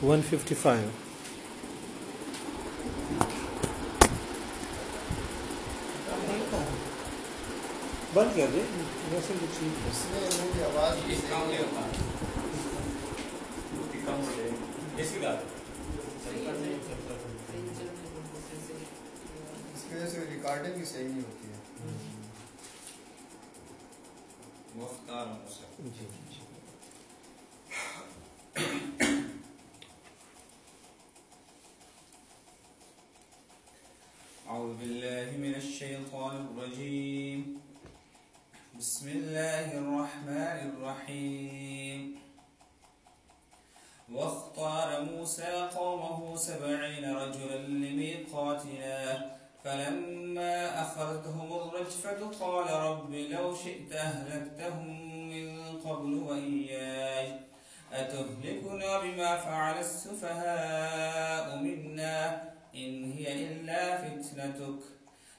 155 بند کر دیں ویسے بھی ٹھیک ہے اس میں میری آواز بھی اس صحیح کام ہے۔ لے ہوتا ہے کام لے اس کی بات اس کی وجہ سے ریکارڈنگ بھی صحیح نہیں ہوتی ہے من الشيطان الرجيم. بسم الله الرحمن الرحيم. واختار موسى قومه سبعين رجلا لميقاتنا. فلما أخذتهم الرجفة قال رب لو شئت أهلكتهم من قبل وإياي. أتهلكنا بما فعل السفهاء منا؟ إن هي إلا فتنتك.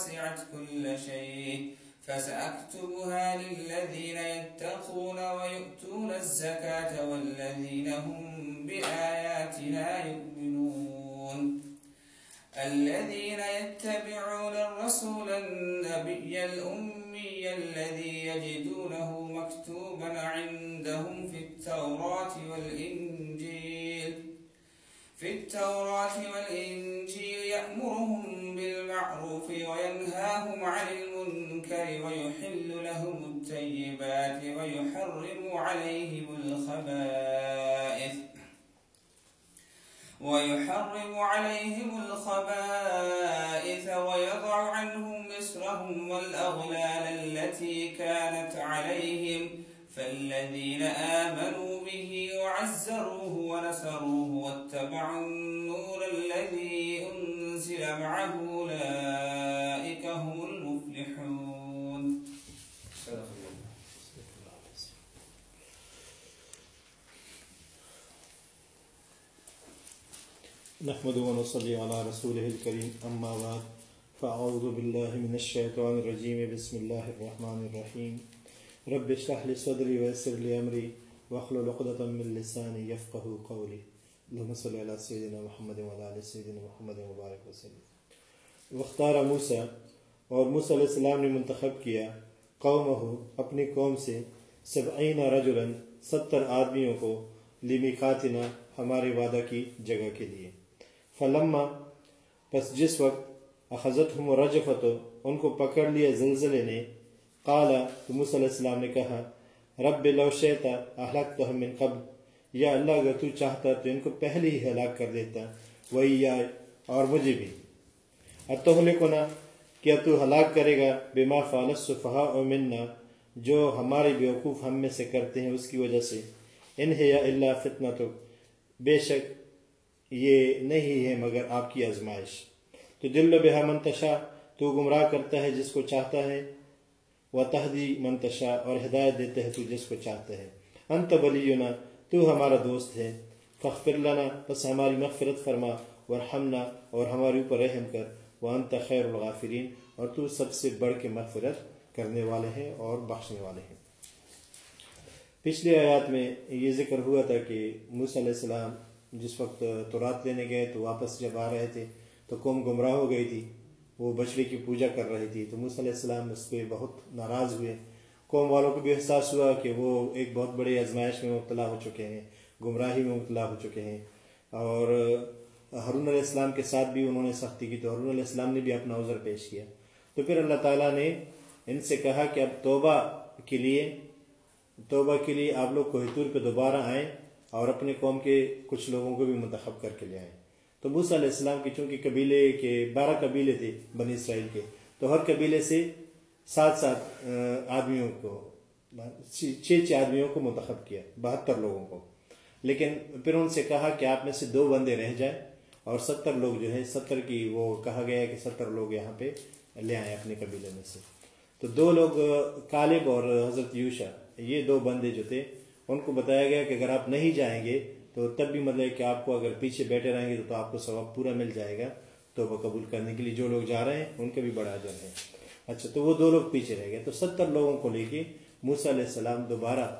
وسعت كل شيء فسأكتبها للذين يتقون ويؤتون الزكاة والذين هم بآياتنا يؤمنون. الذين يتبعون الرسول النبي الأمي الذي يجدونه مكتوبا عندهم في التوراة والإنجيل. في التوراة والإنجيل يأمرهم بالمعروف وينهاهم عن المنكر ويحل لهم الطيبات ويحرم عليهم الخبائث ويحرم عليهم الخبائث ويضع عنهم مصرهم والأغلال التي كانت عليهم فالذين آمنوا به وعزروه ونصروه واتبعوا النور الذي أنزل معه أولئك هم المفلحون صدق الله نحمد ونصلي على رسوله الكريم، أما بعد، فأعوذ بالله من الشيطان الرجيم. بسم الله الرحمن الرحيم. رب اشرح لي صدري ويسر لي أمري، واحلل عقدة من لساني يفقه قولي. اللهم صل على سيدنا محمد وعلى آل سيدنا محمد وبارك وسلم. واختار موسى اور موسیٰ علیہ السلام نے منتخب کیا قومہ اپنی قوم سے سبعین رجلا، ستر آدمیوں کو لمیقاتنا، ہمارے وعدہ کی جگہ کے لیے۔ فلما پس جس وقت اخذتہم رجفت ان کو پکڑ لیا زلزلے نے، قال، تو موسیٰ علیہ السلام نے کہا، رب، لو شیتا اہلکتہم من قبل، یا اللہ، اگر تو چاہتا، تو ان کو پہلے ہی ہلاک کر دیتا، وہی یا اور مجھے بھی۔ اتہلکنا، کیا تو ہلاک کرے گا؟ بما فعل السفہاء منا، جو ہمارے بیوقوف ہم میں سے کرتے ہیں، اس کی وجہ سے۔ انہیں یا اللہ فتنہ تو بے شک یہ نہیں ہے مگر آپ کی آزمائش۔ تو دل بہا منتشا، تو گمراہ کرتا ہے جس کو چاہتا ہے۔ و تہدی منتشا، اور ہدایت دیتا ہے تو جس کو چاہتا ہے۔ انت ولینا، تو ہمارا دوست ہے۔ فخر لنا، بس ہماری مغفرت فرما ورحمنا اور ہمارے اوپر رحم کر۔ وانت خیر الغافرین، اور تو سب سے بڑھ کے مغفرت کرنے والے ہیں اور بخشنے والے ہیں۔ پچھلی آیات میں یہ ذکر ہوا تھا کہ موسیٰ علیہ السلام جس وقت تورات لینے گئے تو واپس جب آ رہے تھے تو قوم گمراہ ہو گئی تھی۔ وہ بچڑے کی پوجا کر رہی تھی۔ تو موسیٰ علیہ السلام اس پہ بہت ناراض ہوئے۔ قوم والوں کو بھی احساس ہوا کہ وہ ایک بہت بڑی آزمائش میں مبتلا ہو چکے ہیں، گمراہی میں مبتلا ہو چکے ہیں۔ اور ہارون علیہ السلام کے ساتھ بھی انہوں نے سختی کی تو ہارون علیہ السلام نے بھی اپنا عذر پیش کیا۔ تو پھر اللہ تعالیٰ نے ان سے کہا کہ اب توبہ کے لیے، توبہ کے لیے آپ لوگ کوہتور پہ دوبارہ آئیں۔ اور اپنے قوم کے کچھ لوگوں کو بھی منتخب کر کے لے آئیں تو موسیٰ علیہ السلام کی چونکہ قبیلے کے بارہ قبیلے تھے بنی اسرائیل کے، تو ہر قبیلے سے سات سات آدمیوں کو، چھ چھ آدمیوں کو منتخب کیا، بہتر لوگوں کو۔ لیکن پھر ان سے کہا کہ آپ میں سے دو بندے رہ جائیں اور ستر لوگ جو ہیں، ستر کی وہ کہا گیا کہ ستر لوگ یہاں پہ لے آئیں اپنے قبیلے میں سے۔ تو دو لوگ، کالب اور حضرت یوشا یہ دو بندے جو تھے ان کو بتایا گیا کہ اگر آپ نہیں جائیں گے تو تب بھی مطلب کہ آپ کو اگر پیچھے بیٹھے رہیں گے تو آپ کو ثواب پورا مل جائے گا تو وہ قبول کرنے کے لیے جو لوگ جا رہے ہیں، ان کا بھی بڑا اجر ہے۔ اچھا تو وہ دو لوگ پیچھے رہ گئے۔ تو ستر لوگوں کو لے کے موسیٰ علیہ السلام دوبارہ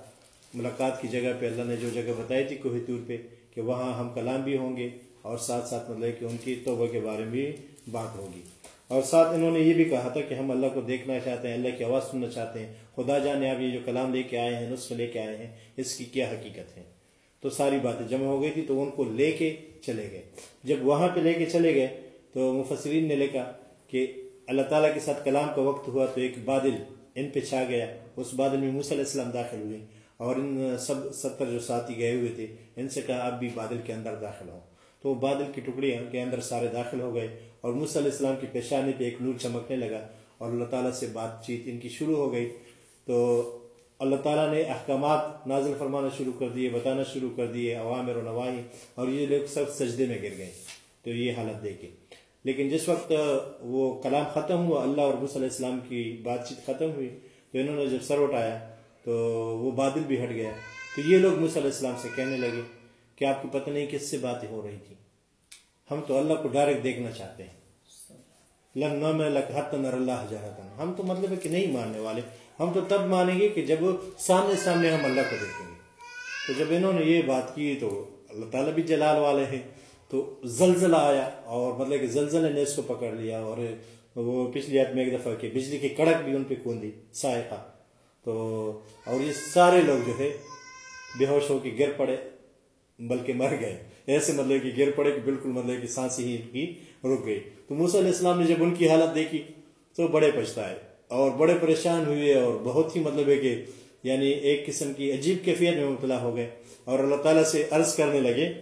ملاقات کی جگہ پہ اللہ نے جو جگہ بتائی تھی کوہ طور پہ کہ وہاں ہم کلام بھی ہوں گے اور ساتھ ساتھ مطلب کہ ان کی توبہ کے بارے میں بھی بات ہوگی۔ اور ساتھ انہوں نے یہ بھی کہا تھا کہ ہم اللہ کو دیکھنا چاہتے ہیں، اللہ کی آواز سننا چاہتے ہیں۔ خدا جانے آپ یہ جو کلام لے کے آئے ہیں نسخے لے کے آئے ہیں، اس کی کیا حقیقت ہے؟ تو ساری باتیں جمع ہو گئی تھی، تو ان کو لے کے چلے گئے۔ جب وہاں پہ لے کے چلے گئے، تو مفسرین نے لکھا کہ اللہ تعالیٰ کے ساتھ کلام کا وقت ہوا تو ایک بادل ان پہ چھا گیا۔ اس بادل میں موسیٰ علیہ السلام داخل ہوئے اور ان سب ستر جو ساتھی گئے ہوئے تھے، ان سے کہا، اب بھی بادل کے اندر داخل ہو۔ تو وہ بادل کی ٹکڑی کے اندر سارے داخل ہو گئے۔ اور موسیٰ علیہ السلام کی پیشانی پہ ایک نور چمکنے لگا اور اللہ تعالیٰ سے بات چیت ان کی شروع ہو گئی۔ تو اللہ تعالیٰ نے احکامات نازل فرمانا شروع کر دیے، بتانا شروع کر دیے عوامر و نواحی اور یہ لوگ سب سجدے میں گر گئے۔ تو یہ حالت دیکھے لیکن جس وقت وہ کلام ختم ہوا، اللہ اور علیہ السلام کی بات چیت ختم ہوئی، تو انہوں نے جب سر اٹھایا، تو وہ بادل بھی ہٹ گیا۔ تو یہ لوگ علیہ السلام سے کہنے لگے کہ آپ کو پتہ نہیں کس سے باتیں ہو رہی تھی ہم تو اللہ کو ڈائریکٹ دیکھنا چاہتے ہیں۔ اللہ ہم تو مطلب ہے کہ نہیں ماننے والے۔ ہم تو تب مانیں گے کہ جب سامنے سامنے ہم اللہ کو دیکھیں گے۔ تو جب انہوں نے یہ بات کی تو اللہ تعالیٰ بھی جلال والے ہیں۔ تو زلزلہ آیا اور مطلب کہ زلزلے نے اس کو پکڑ لیا اور وہ پچھلی آت میں ایک دفعہ کہ بجلی کی کڑک بھی ان پہ کوندی، سائقہ۔ تو اور یہ سارے لوگ جو ہے بے ہوش ہو کے گر پڑے۔ بلکہ مر گئے۔ ایسے مطلب کہ گر پڑے کہ بالکل مطلب کہ سانسی ہی ان کی رک گئی۔ تو موسیٰ علیہ السلام نے جب ان کی حالت دیکھی تو بڑے پچھتائے اور بڑے پریشان ہوئے اور بہت ہی مطلب ہے کہ یعنی ایک قسم کی عجیب کیفیت میں مبتلا ہو گئے اور اللہ تعالیٰ سے عرض کرنے لگے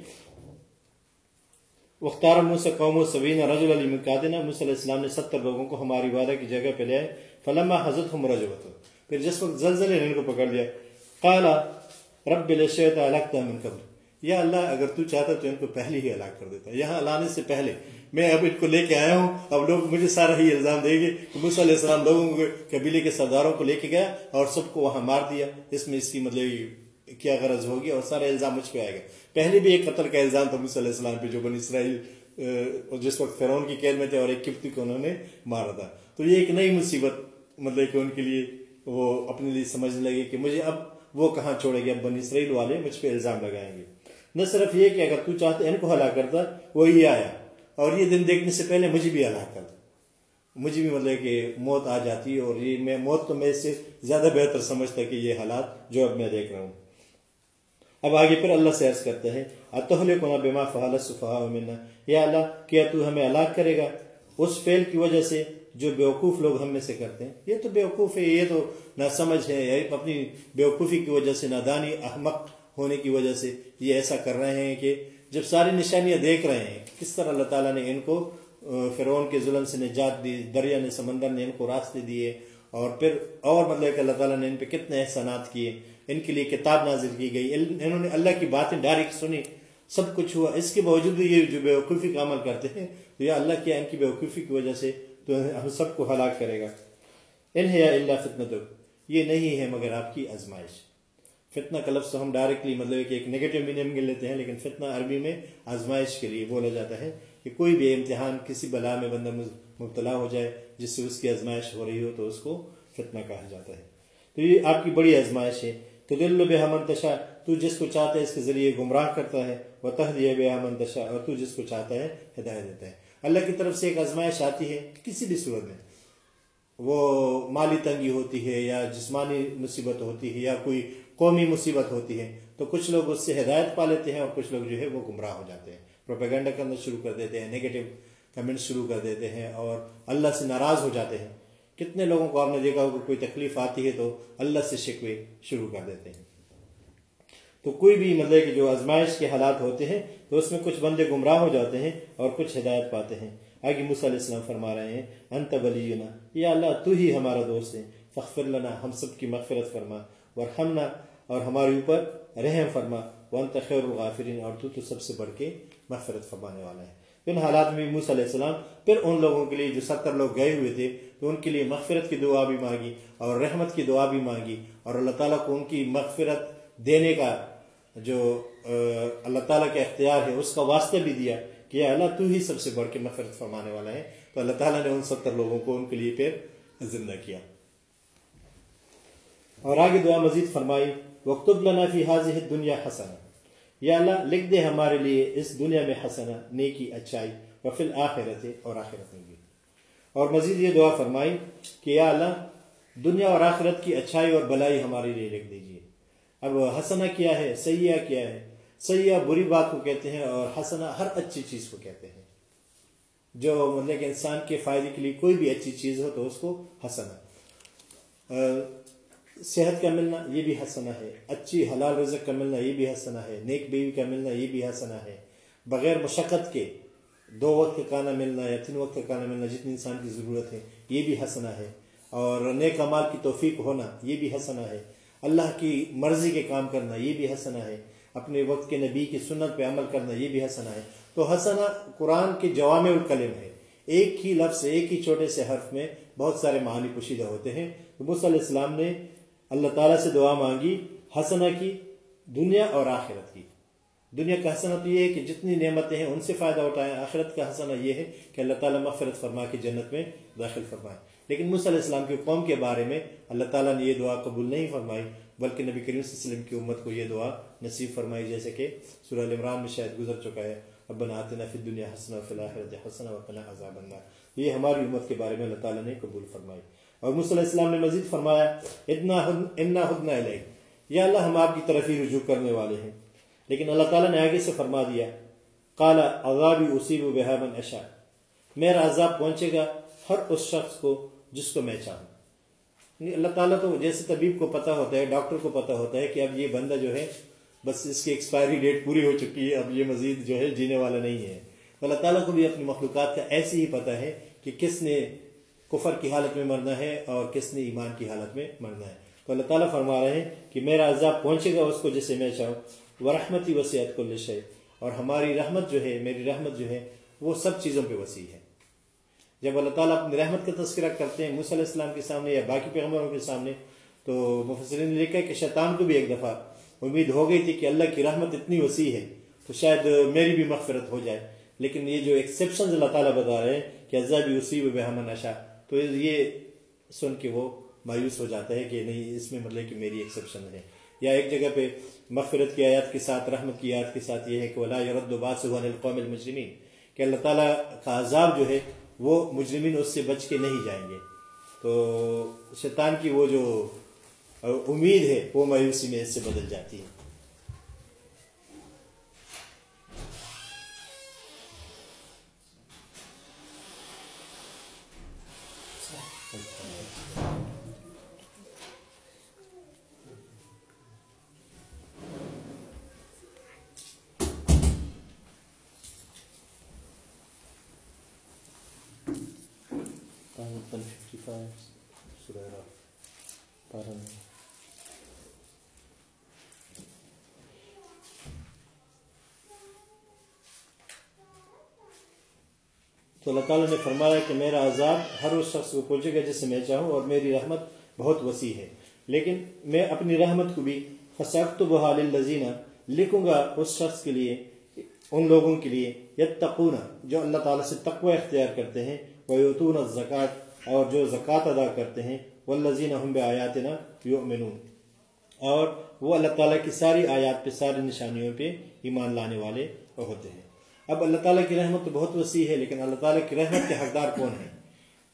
وختار موسیٰ قوم و سبین رجل علی مقادنا موسیٰ علیہ السلام نے ستر لوگوں کو ہماری وعدہ کی جگہ پہ لے آئے۔ فلما حضرت ہم رجوت پھر جس وقت زلزلے نے ان کو پکڑ لیا، قالا، رب لشیت علقتا من قبل. یا اللہ اگر تو چاہتا تو ان کو پہلے ہی ہلاک کر دیتا یہاں لانے سے پہلے میں اب ان کو لے کے آیا ہوں۔ اب لوگ مجھے سارا ہی الزام دیں گے کہ موسیٰ علیہ السلام لوگوں کو قبیلے کے سرداروں کو لے کے گیا اور سب کو وہاں مار دیا۔ اس میں اس کی مطلب کیا غرض ہوگی اور سارا الزام مجھ پہ آئے گا۔ پہلے بھی ایک قتل کا الزام تھا موسیٰ علیہ السلام پہ جو بن اسرائیل جس وقت فرعون کی قید میں تھے اور ایک کپتی کو انہوں نے مارا تھا۔ تو یہ ایک نئی مصیبت مطلب کہ ان کے لیے وہ اپنے لیے سمجھنے لگے کہ مجھے اب وہ کہاں چھوڑے گے اب بن اسرائیل والے مجھ پہ الزام لگائیں گے۔ نہ صرف یہ کہ اگر تو چاہتے ان کو ہلاک کرتا وہی آیا۔ اور یہ دن دیکھنے سے پہلے مجھے بھی ہلاک کرتا مجھے بھی مطلب کہ موت آ جاتی اور یہ میں موت تو میں اس سے زیادہ بہتر سمجھتا کہ یہ حالات جو اب میں دیکھ رہا ہوں۔ اب آگے پھر اللہ سے عرض کرتا ہے اتحل کو بما فعال صفحہ منا۔ یا اللہ، کیا تو ہمیں ہلاک کرے گا؟ اس فعل کی وجہ سے جو بیوقوف لوگ ہم میں سے کرتے ہیں۔ یہ تو بیوقوف ہے، یہ تو نہ سمجھ ہے اپنی بیوقوفی کی وجہ سے نادانی احمق ہونے کی وجہ سے یہ ایسا کر رہے ہیں کہ جب ساری نشانیاں دیکھ رہے ہیں، کس طرح اللہ تعالیٰ نے ان کو فرعون کے ظلم سے نجات دی، دریا نے، سمندر نے ان کو راستے دیے، اور پھر اور مطلب کہ اللہ تعالیٰ نے ان پہ کتنے احسانات کیے، ان کے لیے کتاب نازل کی گئی انہوں نے اللہ کی باتیں ڈائریکٹ سنی، سب کچھ ہوا۔ اس کے باوجود بھی یہ جو بیوقوفی کا عمل کرتے ہیں، تو یہ اللہ کیا ان کی بیوقوفی کی وجہ سے تو ہم سب کو ہلاک کرے گا۔ انہیں یا اللہ فتنت یہ نہیں ہے مگر آپ کی آزمائش۔ فتنہ کا لفظ ہم ڈائریکٹلی مطلب کہ ایک نیگیٹو میننگ میں لیتے ہیں، لیکن فتنہ عربی میں آزمائش کے لیے بولا جاتا ہے کہ کوئی بھی امتحان کسی بلا میں بندہ مبتلا ہو جائے، جس سے اس کی آزمائش ہو رہی ہو تو اس کو فتنہ کہا جاتا ہے۔ تو یہ آپ کی بڑی آزمائش ہے۔ تو دل بے منتشا تو جس کو چاہتا ہے اس کے ذریعے گمراہ کرتا ہے۔ وہ تہدیہ بے منتشا اور تو جس کو چاہتا ہے ہدایت دیتا ہے۔ اللہ کی طرف سے ایک آزمائش آتی ہے کسی بھی صورت میں۔ وہ مالی تنگی ہوتی ہے یا جسمانی مصیبت ہوتی ہے یا کوئی قومی مصیبت ہوتی ہے، تو کچھ لوگ اس سے ہدایت پا لیتے ہیں اور کچھ لوگ جو ہے وہ گمراہ ہو جاتے ہیں۔ پروپیگنڈا کرنا شروع کر دیتے ہیں، نگیٹو کمنٹ شروع کر دیتے ہیں اور اللہ سے ناراض ہو جاتے ہیں۔ کتنے لوگوں کو آپ نے دیکھا ہوگا، کوئی تکلیف آتی ہے تو اللہ سے شکوے شروع کر دیتے ہیں۔ تو کوئی بھی مطلب کہ جو آزمائش کے حالات ہوتے ہیں، تو اس میں کچھ بندے گمراہ ہو جاتے ہیں اور کچھ ہدایت پاتے ہیں۔ آگے علیہ السلام فرما رہے ہیں، انت ولینا، یا اللہ تو ہی ہمارا دوست ہے فخر لنا، ہم سب کی مغفرت فرما اور اور ہمارے اوپر رحم فرما ون خیر الغافرین، اور تو تو سب سے بڑھ کے مغفرت فرمانے والا ہے۔ ان حالات میں موسیٰ علیہ السلام، پھر ان لوگوں کے لیے جو ستر لوگ گئے ہوئے تھے، تو ان کے لیے مغفرت کی دعا بھی مانگی اور رحمت کی دعا بھی مانگی۔ اور اللہ تعالیٰ کو ان کی مغفرت دینے کا جو اللہ تعالیٰ کا اختیار ہے، اس کا واسطہ بھی دیا کہ اللہ تو ہی سب سے بڑھ کے مغفرت فرمانے والا ہے۔ تو اللہ تعالیٰ نے ان ستر لوگوں کو ان کے لیے پھر زندہ کیا۔ اور آگے دعا مزید فرمائی۔ وقتب لنا فی حاضر دنیا حسن یا اللہ، لکھ دے ہمارے لیے اس دنیا میں حسنا نیکی، اچھائی وفل آخرت اور آخرت میں بھی۔ اور مزید یہ دعا فرمائی کہ یا اللہ، دنیا اور آخرت کی اچھائی اور بلائی ہمارے لیے لکھ دیجیے۔ اب حسنا کیا ہے؟ سیاح کیا ہے؟ سیاح بری بات کو کہتے ہیں اور حسنا ہر اچھی چیز کو کہتے ہیں۔ جو مطلب کہ انسان کے فائدے کے لیے کوئی بھی اچھی چیز ہو تو اس کو حسنا صحت کا ملنا یہ بھی حسنا ہے، اچھی حلال رزق کا ملنا یہ بھی حسنا ہے، نیک بیوی کا ملنا یہ بھی حسنا ہے۔ بغیر مشقت کے دو وقت کا کھانا ملنا یا تین وقت کا کھانا ملنا جتنی انسان کی ضرورت ہے، یہ بھی حسنا ہے۔ اور نیک امال کی توفیق ہونا یہ بھی حسنا ہے۔ اللہ کی مرضی کے کام کرنا یہ بھی حسنا ہے۔ اپنے وقت کے نبی کی سنت پہ عمل کرنا یہ بھی حسنا ہے۔ تو حسنا قرآن کے جوام الکلم ہے۔ ایک ہی لفظ، ایک ہی چھوٹے سے حرف میں بہت سارے معانی پوشیدہ ہوتے ہیں۔ تو علیہ السلام نے اللہ تعالیٰ سے دعا مانگی حسنا کی، دنیا اور آخرت کی۔ دنیا کا حسنا تو یہ ہے کہ جتنی نعمتیں ہیں، ان سے فائدہ اٹھائیں۔ آخرت کا حسنا یہ ہے کہ اللہ تعالیٰ مغفرت فرما کے جنت میں داخل فرمائے۔ لیکن علیہ السلام کی قوم کے بارے میں اللہ تعالیٰ نے یہ دعا قبول نہیں فرمائی، بلکہ نبی کریم صلی اللہ علیہ وسلم کی امت کو یہ دعا نصیب فرمائی، جیسے کہ سورہ عمران میں شاید گزر چکا ہے۔ ربنا آتنا فی الدنیا حسنا فی الاخرت حسنا وقنا عذاب النار۔ یہ ہماری امت کے بارے میں اللہ تعالیٰ نے قبول فرمائی۔ اور مصلی علیہ السلام نے مزید فرمایا، اتنا انا علیہ یا اللہ، ہم آپ کی طرف ہی رجوع کرنے والے ہیں۔ لیکن اللہ تعالیٰ نے آگے سے فرما دیا کالا عذابی اصیب و بحامن اشا میرا عذاب پہنچے گا ہر اس شخص کو جس کو میں چاہوں۔ یعنی اللہ تعالیٰ تو جیسے طبیب کو پتہ ہوتا ہے، ڈاکٹر کو پتہ ہوتا ہے کہ اب یہ بندہ جو ہے، بس اس کی ایکسپائری ڈیٹ پوری ہو چکی ہے، اب یہ مزید جو ہے، جینے والا نہیں ہے۔ اللہ تعالیٰ کو بھی اپنی مخلوقات کا ایسے ہی پتہ ہے کہ کس نے کفر کی حالت میں مرنا ہے اور کس نے ایمان کی حالت میں مرنا ہے۔ تو اللہ تعالیٰ فرما رہے ہیں کہ میرا عذاب پہنچے گا اس کو جسے میں چاہوں وہ رحمتی وسیعت کو لشے اور ہماری رحمت جو ہے، میری رحمت جو ہے، وہ سب چیزوں پہ وسیع ہے۔ جب اللہ تعالیٰ اپنی رحمت کا تذکرہ کرتے ہیں علیہ السلام کے سامنے یا باقی پیغمبروں کے سامنے، تو مفسرین نے لکھا کہ شیطان کو بھی ایک دفعہ امید ہو گئی تھی کہ اللہ کی رحمت اتنی وسیع ہے تو شاید میری بھی مغفرت ہو جائے۔ لیکن یہ جو ایکسیپشنز اللہ تعالیٰ بتا رہے ہیں کہ عذابی اسی و بحمن نشا تو یہ سن کے وہ مایوس ہو جاتا ہے کہ نہیں، اس میں مطلب کہ میری ایکسیپشن ہے۔ یا ایک جگہ پہ مغفرت کی آیات کے ساتھ، رحمت کی آیات کے ساتھ یہ ہے کہ ولا یرد القوم المجرمین کہ اللہ تعالیٰ کا عذاب جو ہے، وہ مجرمین اس سے بچ کے نہیں جائیں گے۔ تو شیطان کی وہ جو امید ہے، وہ مایوسی میں اس سے بدل جاتی ہے۔ تو اللہ تعالیٰ نے فرمایا کہ میرا عذاب ہر اس شخص کو پہنچے گا جس سے میں چاہوں اور میری رحمت بہت وسیع ہے۔ لیکن میں اپنی رحمت کو بھی فسخت بحال الزینہ لکھوں گا اس شخص کے لیے، ان لوگوں کے لیے، یتقون، جو اللہ تعالیٰ سے تقوی اختیار کرتے ہیں وہ یتون الزکات، اور جو زکوٰۃ ادا کرتے ہیں وہ لذین ہم آیات نا اور وہ اللہ تعالیٰ کی ساری آیات پہ، ساری نشانیوں پہ ایمان لانے والے ہوتے ہیں۔ اب اللہ تعالیٰ کی رحمت تو بہت وسیع ہے، لیکن اللہ تعالیٰ کی رحمت کے حقدار کون ہیں؟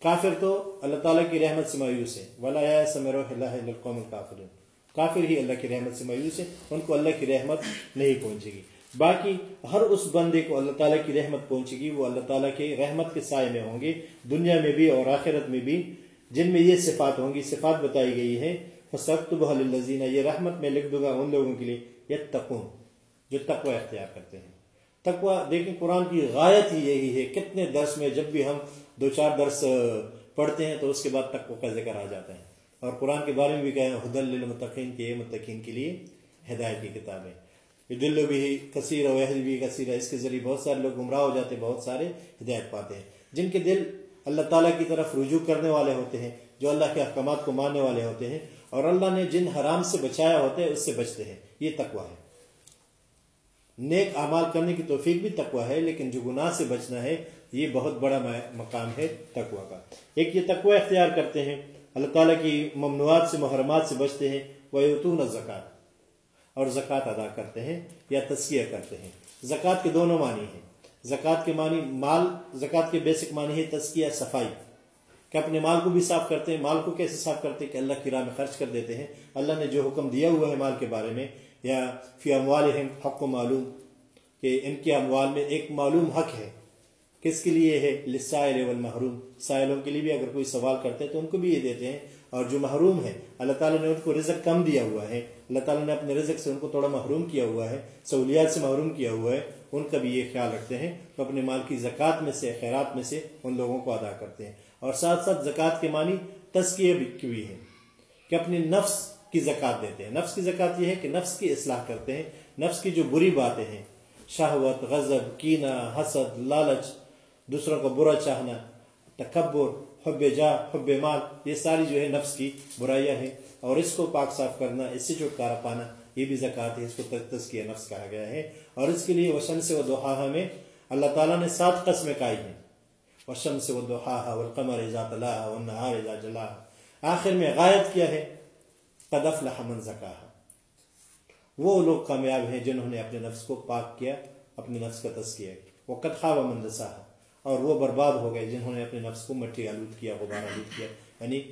کافر تو اللہ تعالیٰ کی رحمت سے مایوس ہے ولا سمر القوم الکافر کافر ہی اللہ کی رحمت سے مایوس ہے ان کو اللہ کی رحمت نہیں پہنچے گی۔ باقی ہر اس بندے کو اللہ تعالیٰ کی رحمت پہنچے گی، وہ اللہ تعالیٰ کے رحمت کے سائے میں ہوں گے، دنیا میں بھی اور آخرت میں بھی۔ جن میں یہ صفات ہوں گی، صفات بتائی گئی ہے یہ رحمت میں لکھ دوں گا ان لوگوں کے لیے یہ تقون جو تقوی اختیار کرتے ہیں۔ تقوی، دیکھیں قرآن کی غایت ہی یہی ہے، کتنے درس میں جب بھی ہم دو چار درس پڑھتے ہیں تو اس کے بعد تقوی کا ذکر آ جاتا ہے۔ اور قرآن کے بارے میں بھی کہیں حد المتقین کے متقین کے لیے ہدایت کی کتاب ہے۔ یہ دل بھی کثیر و اہل بھی کثیر ہے۔ اس کے ذریعے بہت سارے لوگ گمراہ ہو جاتے ہیں، بہت سارے ہدایت پاتے ہیں۔ جن کے دل اللہ تعالیٰ کی طرف رجوع کرنے والے ہوتے ہیں، جو اللہ کے احکامات کو ماننے والے ہوتے ہیں، اور اللہ نے جن حرام سے بچایا ہوتا ہے، اس سے بچتے ہیں۔ یہ تقوی ہے۔ نیک اعمال کرنے کی توفیق بھی تقوی ہے، لیکن جو گناہ سے بچنا ہے، یہ بہت بڑا مقام ہے تقوی کا۔ ایک یہ تقوی اختیار کرتے ہیں۔ اللہ تعالیٰ کی ممنوعات سے، محرمات سے بچتے ہیں۔ وہ یتون زکوٰۃ اور زکوٰۃ ادا کرتے ہیں یا تسکیہ کرتے ہیں۔ زکوٰۃ کے دونوں معنی ہیں۔ زکوٰۃ کے معنی مال، زکوٰۃ کے بیسک معنی ہے تسکیہ صفائی۔ کہ اپنے مال کو بھی صاف کرتے ہیں۔ مال کو کیسے صاف کرتے ہیں؟ کہ اللہ کی راہ میں خرچ کر دیتے ہیں۔ اللہ نے جو حکم دیا ہوا ہے مال کے بارے میں یا فی اموال حق و معلوم، کہ ان کے اموال میں ایک معلوم حق ہے۔ کس کے لیے ہے؟ لسائل والمحروم۔ سائلوں کے لیے بھی اگر کوئی سوال کرتے ہیں تو ان کو بھی یہ دیتے ہیں۔ اور جو محروم ہے اللہ تعالیٰ نے ان کو رزق کم دیا ہوا ہے۔ اللہ تعالیٰ نے اپنے رزق سے ان کو تھوڑا محروم کیا ہوا ہے، سہولیات سے محروم کیا ہوا ہے۔ ان کا بھی یہ خیال رکھتے ہیں۔ تو اپنے مال کی زکوٰۃ میں سے، خیرات میں سے ان لوگوں کو ادا کرتے ہیں۔ اور ساتھ ساتھ زکوٰۃ کے معنی تزکیہ بھی ہے کہ اپنے نفس کی زکوٰۃ دیتے ہیں۔ نفس کی زکوٰۃ یہ ہے کہ نفس کی اصلاح کرتے ہیں۔ نفس کی جو بری باتیں ہیں، شہوت، غضب، کینہ، حسد، لالچ، دوسروں کا برا چاہنا، تکبر، حب جا حب مال، یہ ساری جو ہے نفس کی برائیاں ہیں۔ اور اس کو پاک صاف کرنا، اس سے چھٹکارا پانا، یہ بھی زکوٰۃ ہے۔ اس کو تزکیہ نفس کہا گیا ہے۔ اور اس کے لیے وشن سے و دوحا میں اللہ تعالیٰ نے سات قسمیں کہی ہیں۔ وشم سے و دوحا والقمر اذا طلاها والنهار اذا جلاها آخر میں غائب کیا ہے۔ قد افلح من وہ لوگ کامیاب ہیں جنہوں نے اپنے نفس کو پاک کیا اپنے نفس کا تزکیہ وہ قد خواب من اور وہ برباد ہو گئے جنہوں نے اپنے نفس کو مٹی آلود کیا، غبار آلود کیا۔ یعنی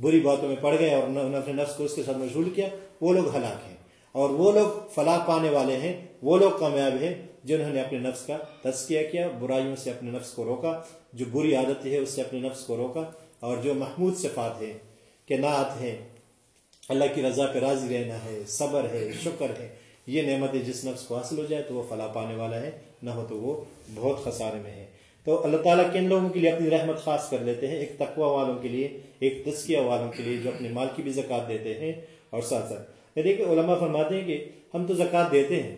بری باتوں میں پڑ گئے اور اپنے نفس کو اس کے ساتھ مشغول کیا۔ وہ لوگ ہلاک ہیں۔ اور وہ لوگ فلاح پانے والے ہیں۔ وہ لوگ کامیاب ہیں جنہوں نے اپنے نفس کا تذکیہ کیا۔ برائیوں سے اپنے نفس کو روکا۔ جو بری عادت ہے، اس سے اپنے نفس کو روکا۔ اور جو محمود صفات ہے کہ نعت ہے اللہ کی رضا پہ راضی رہنا ہے، صبر ہے، شکر ہے۔ یہ نعمت جس نفس کو حاصل ہو جائے تو وہ فلاح پانے والا ہے، نہ ہو تو وہ بہت خسارے میں ہے۔ تو اللہ تعالیٰ کن لوگوں کے لیے اپنی رحمت خاص کر لیتے ہیں؟ ایک تقوی والوں کے لیے، ایک تسکیہ والوں کے لیے جو اپنے مال کی بھی زکوٰۃ دیتے ہیں۔ اور ساتھ ساتھ دیکھیں، علماء فرماتے ہیں کہ ہم تو زکوٰۃ دیتے ہیں۔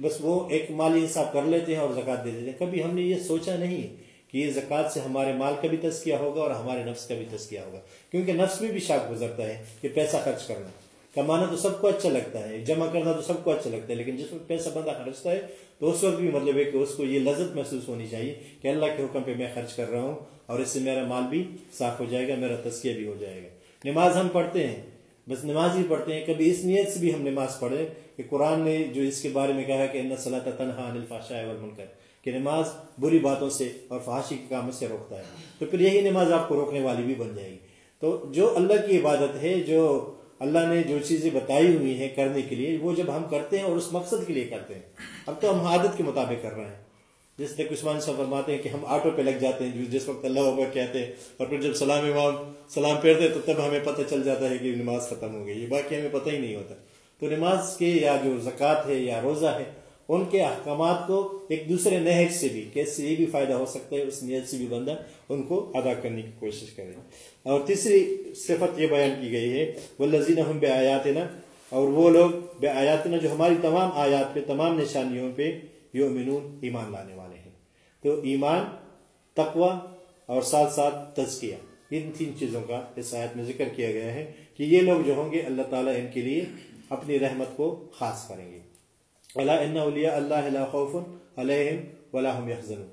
بس وہ ایک مالی حساب کر لیتے ہیں اور زکوٰۃ دے دیتے ہیں۔ کبھی ہم نے یہ سوچا نہیں کہ یہ زکوٰۃ سے ہمارے مال کا بھی تذکیہ ہوگا اور ہمارے نفس کا بھی تذکیہ ہوگا۔ کیونکہ نفس میں بھی شاک گزرتا ہے کہ پیسہ خرچ کرنا۔ کمانا تو سب کو اچھا لگتا ہے، جمع کرنا تو سب کو اچھا لگتا ہے، لیکن جس وقت پیسہ بندہ خرچتا ہے تو اس وقت بھی مطلب ہے کہ اس کو یہ لذت محسوس ہونی چاہیے کہ اللہ کے حکم پہ میں خرچ کر رہا ہوں اور اس سے میرا مال بھی صاف ہو جائے گا، میرا تذکیہ بھی ہو جائے گا۔ نماز ہم پڑھتے ہیں، بس نماز ہی پڑھتے ہیں۔ کبھی اس نیت سے بھی ہم نماز پڑھیں کہ قرآن نے جو اس کے بارے میں کہا کہ ان صلاح تنہا انل فاشا منکر کہ نماز بری باتوں سے اور فحاشی کے کاموں سے روکتا ہے۔ تو پھر یہی نماز آپ کو روکنے والی بھی بن جائے گی۔ تو جو اللہ کی عبادت ہے، جو اللہ نے جو چیزیں بتائی ہوئی ہیں کرنے کے لیے، وہ جب ہم کرتے ہیں اور اس مقصد کے لیے کرتے ہیں۔ اب تو ہم عادت کے مطابق کر رہے ہیں۔ جس طرح عثمان صاحب فرماتے ہیں کہ ہم آٹو پہ لگ جاتے ہیں جس وقت اللہ اکبر کہتے ہیں، اور پھر جب سلام امام سلام پھیرتے تو تب ہمیں پتہ چل جاتا ہے کہ نماز ختم ہو گئی۔ یہ باقی ہمیں پتہ ہی نہیں ہوتا۔ تو نماز کے یا جو زکوٰۃ ہے یا روزہ ہے ان کے احکامات کو ایک دوسرے نہج سے بھی کیسے یہ بھی فائدہ ہو سکتا ہے، اس نیت سے بھی بندہ ان کو ادا کرنے کی کوشش کرے۔ اور تیسری صفت یہ بیان کی گئی ہے وہ لذین ہم بے آیات نا اور وہ لوگ بے آیات نا جو ہماری تمام آیات پہ، تمام نشانیوں پہ یومنون ایمان لانے والے ہیں۔ تو ایمان، تقوی اور ساتھ ساتھ تزکیہ، ان تین چیزوں کا اس آیت میں ذکر کیا گیا ہے کہ یہ لوگ جو ہوں گے، اللہ تعالیٰ ان کے لیے اپنی رحمت کو خاص کریں گے۔ اللہ ان اولیاء اللہ خوف علیہم ولا هم يحزنون۔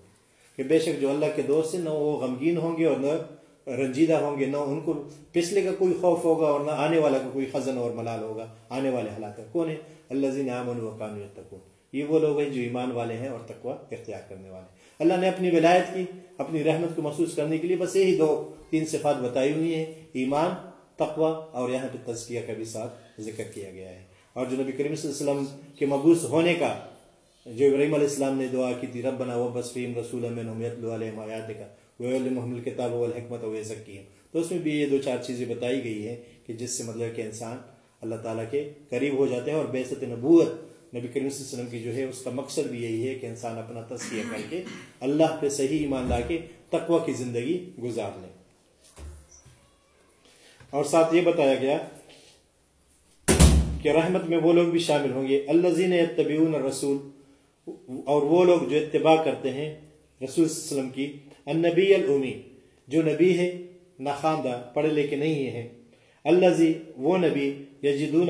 کہ بے شک جو اللہ کے دوست ہیں، نہ وہ غمگین ہوں گے اور نہ رنجیدہ ہوں گے، نہ ان کو پچھلے کا کوئی خوف ہوگا اور نہ آنے والا کا کوئی خزن اور ملال ہوگا، آنے والے حالات کون ہے اللہ زین امن و قانو تکون یہ وہ لوگ ہیں جو ایمان والے ہیں اور تقوی اختیار کرنے والے اللہ نے اپنی ولایت کی، اپنی رحمت کو محسوس کرنے کے لیے بس یہی دو، تین صفات بتائی ہوئی ہیں۔ ایمان، تقوی اور یہاں پہ تزکیہ کا بھی ساتھ ذکر کیا گیا ہے۔ اور جو نبی کریم صلی اللہ علیہ وسلم کے مبوس ہونے کا، جو ابراہیم علیہ السلام نے دعا کی تھی رب بنا وہ بسفیم رسول علیہ آیات کا وہ محمل کتاب والحکمت و ذکی تو اس میں بھی یہ دو چار چیزیں بتائی گئی ہیں کہ جس سے مطلب کہ انسان اللہ تعالیٰ کے قریب ہو جاتے ہیں اور بیست نبوت نبی کریم صلی اللہ علیہ وسلم کی جو ہے، اس کا مقصد بھی یہی ہے کہ انسان اپنا تذکیہ کر کے اللہ پہ صحیح ایمان لا کے تقوی کی زندگی گزار لے۔ اور ساتھ یہ بتایا گیا کہ رحمت میں وہ لوگ بھی شامل ہوں گے۔ الزین طبیون رسول اور وہ لوگ جو اتباع کرتے ہیں رسول صلی اللہ علیہ وسلم کی، النبی المی جو نبی ہے ناخواندہ پڑھے لکھے نہیں ہیں۔ الزی وہ نبی یجدون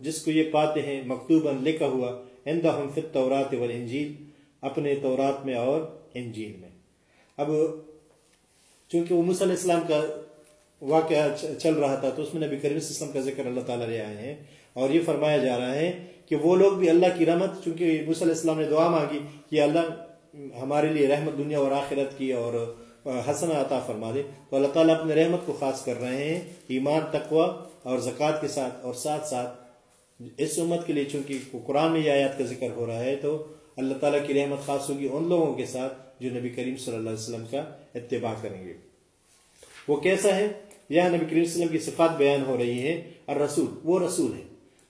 جس کو یہ پاتے ہیں، مکتوباً لکھا ہوا، عندہم فی التورات والانجیل، اپنے تورات میں اور انجیل میں۔ اب چونکہ وہ موسیٰ علیہ السلام کا واقعہ چل رہا تھا، تو اس میں نبی کریم صلی اللہ علیہ وسلم کا ذکر اللہ تعالیٰ لے آئے ہیں۔ اور یہ فرمایا جا رہا ہے کہ وہ لوگ بھی اللہ کی رحمت، چونکہ موسیٰ علیہ السلام نے دعا مانگی کہ اللہ ہمارے لیے رحمت دنیا اور آخرت کی اور حسن عطا فرما دے۔ تو اللہ تعالیٰ اپنے رحمت کو خاص کر رہے ہیں، ایمان، تقوی اور زکوٰۃ کے ساتھ اور ساتھ ساتھ اس امت کے لیے، چونکہ قرآن میں یہ آیات کا ذکر ہو رہا ہے، تو اللہ تعالیٰ کی رحمت خاص ہوگی ان لوگوں کے ساتھ جو نبی کریم صلی اللہ علیہ وسلم کا اتباع کریں گے۔ وہ کیسا ہے؟ یہاں نبی کریم صلی اللہ علیہ وسلم کی صفات بیان ہو رہی ہیں۔ اور رسول وہ رسول ہے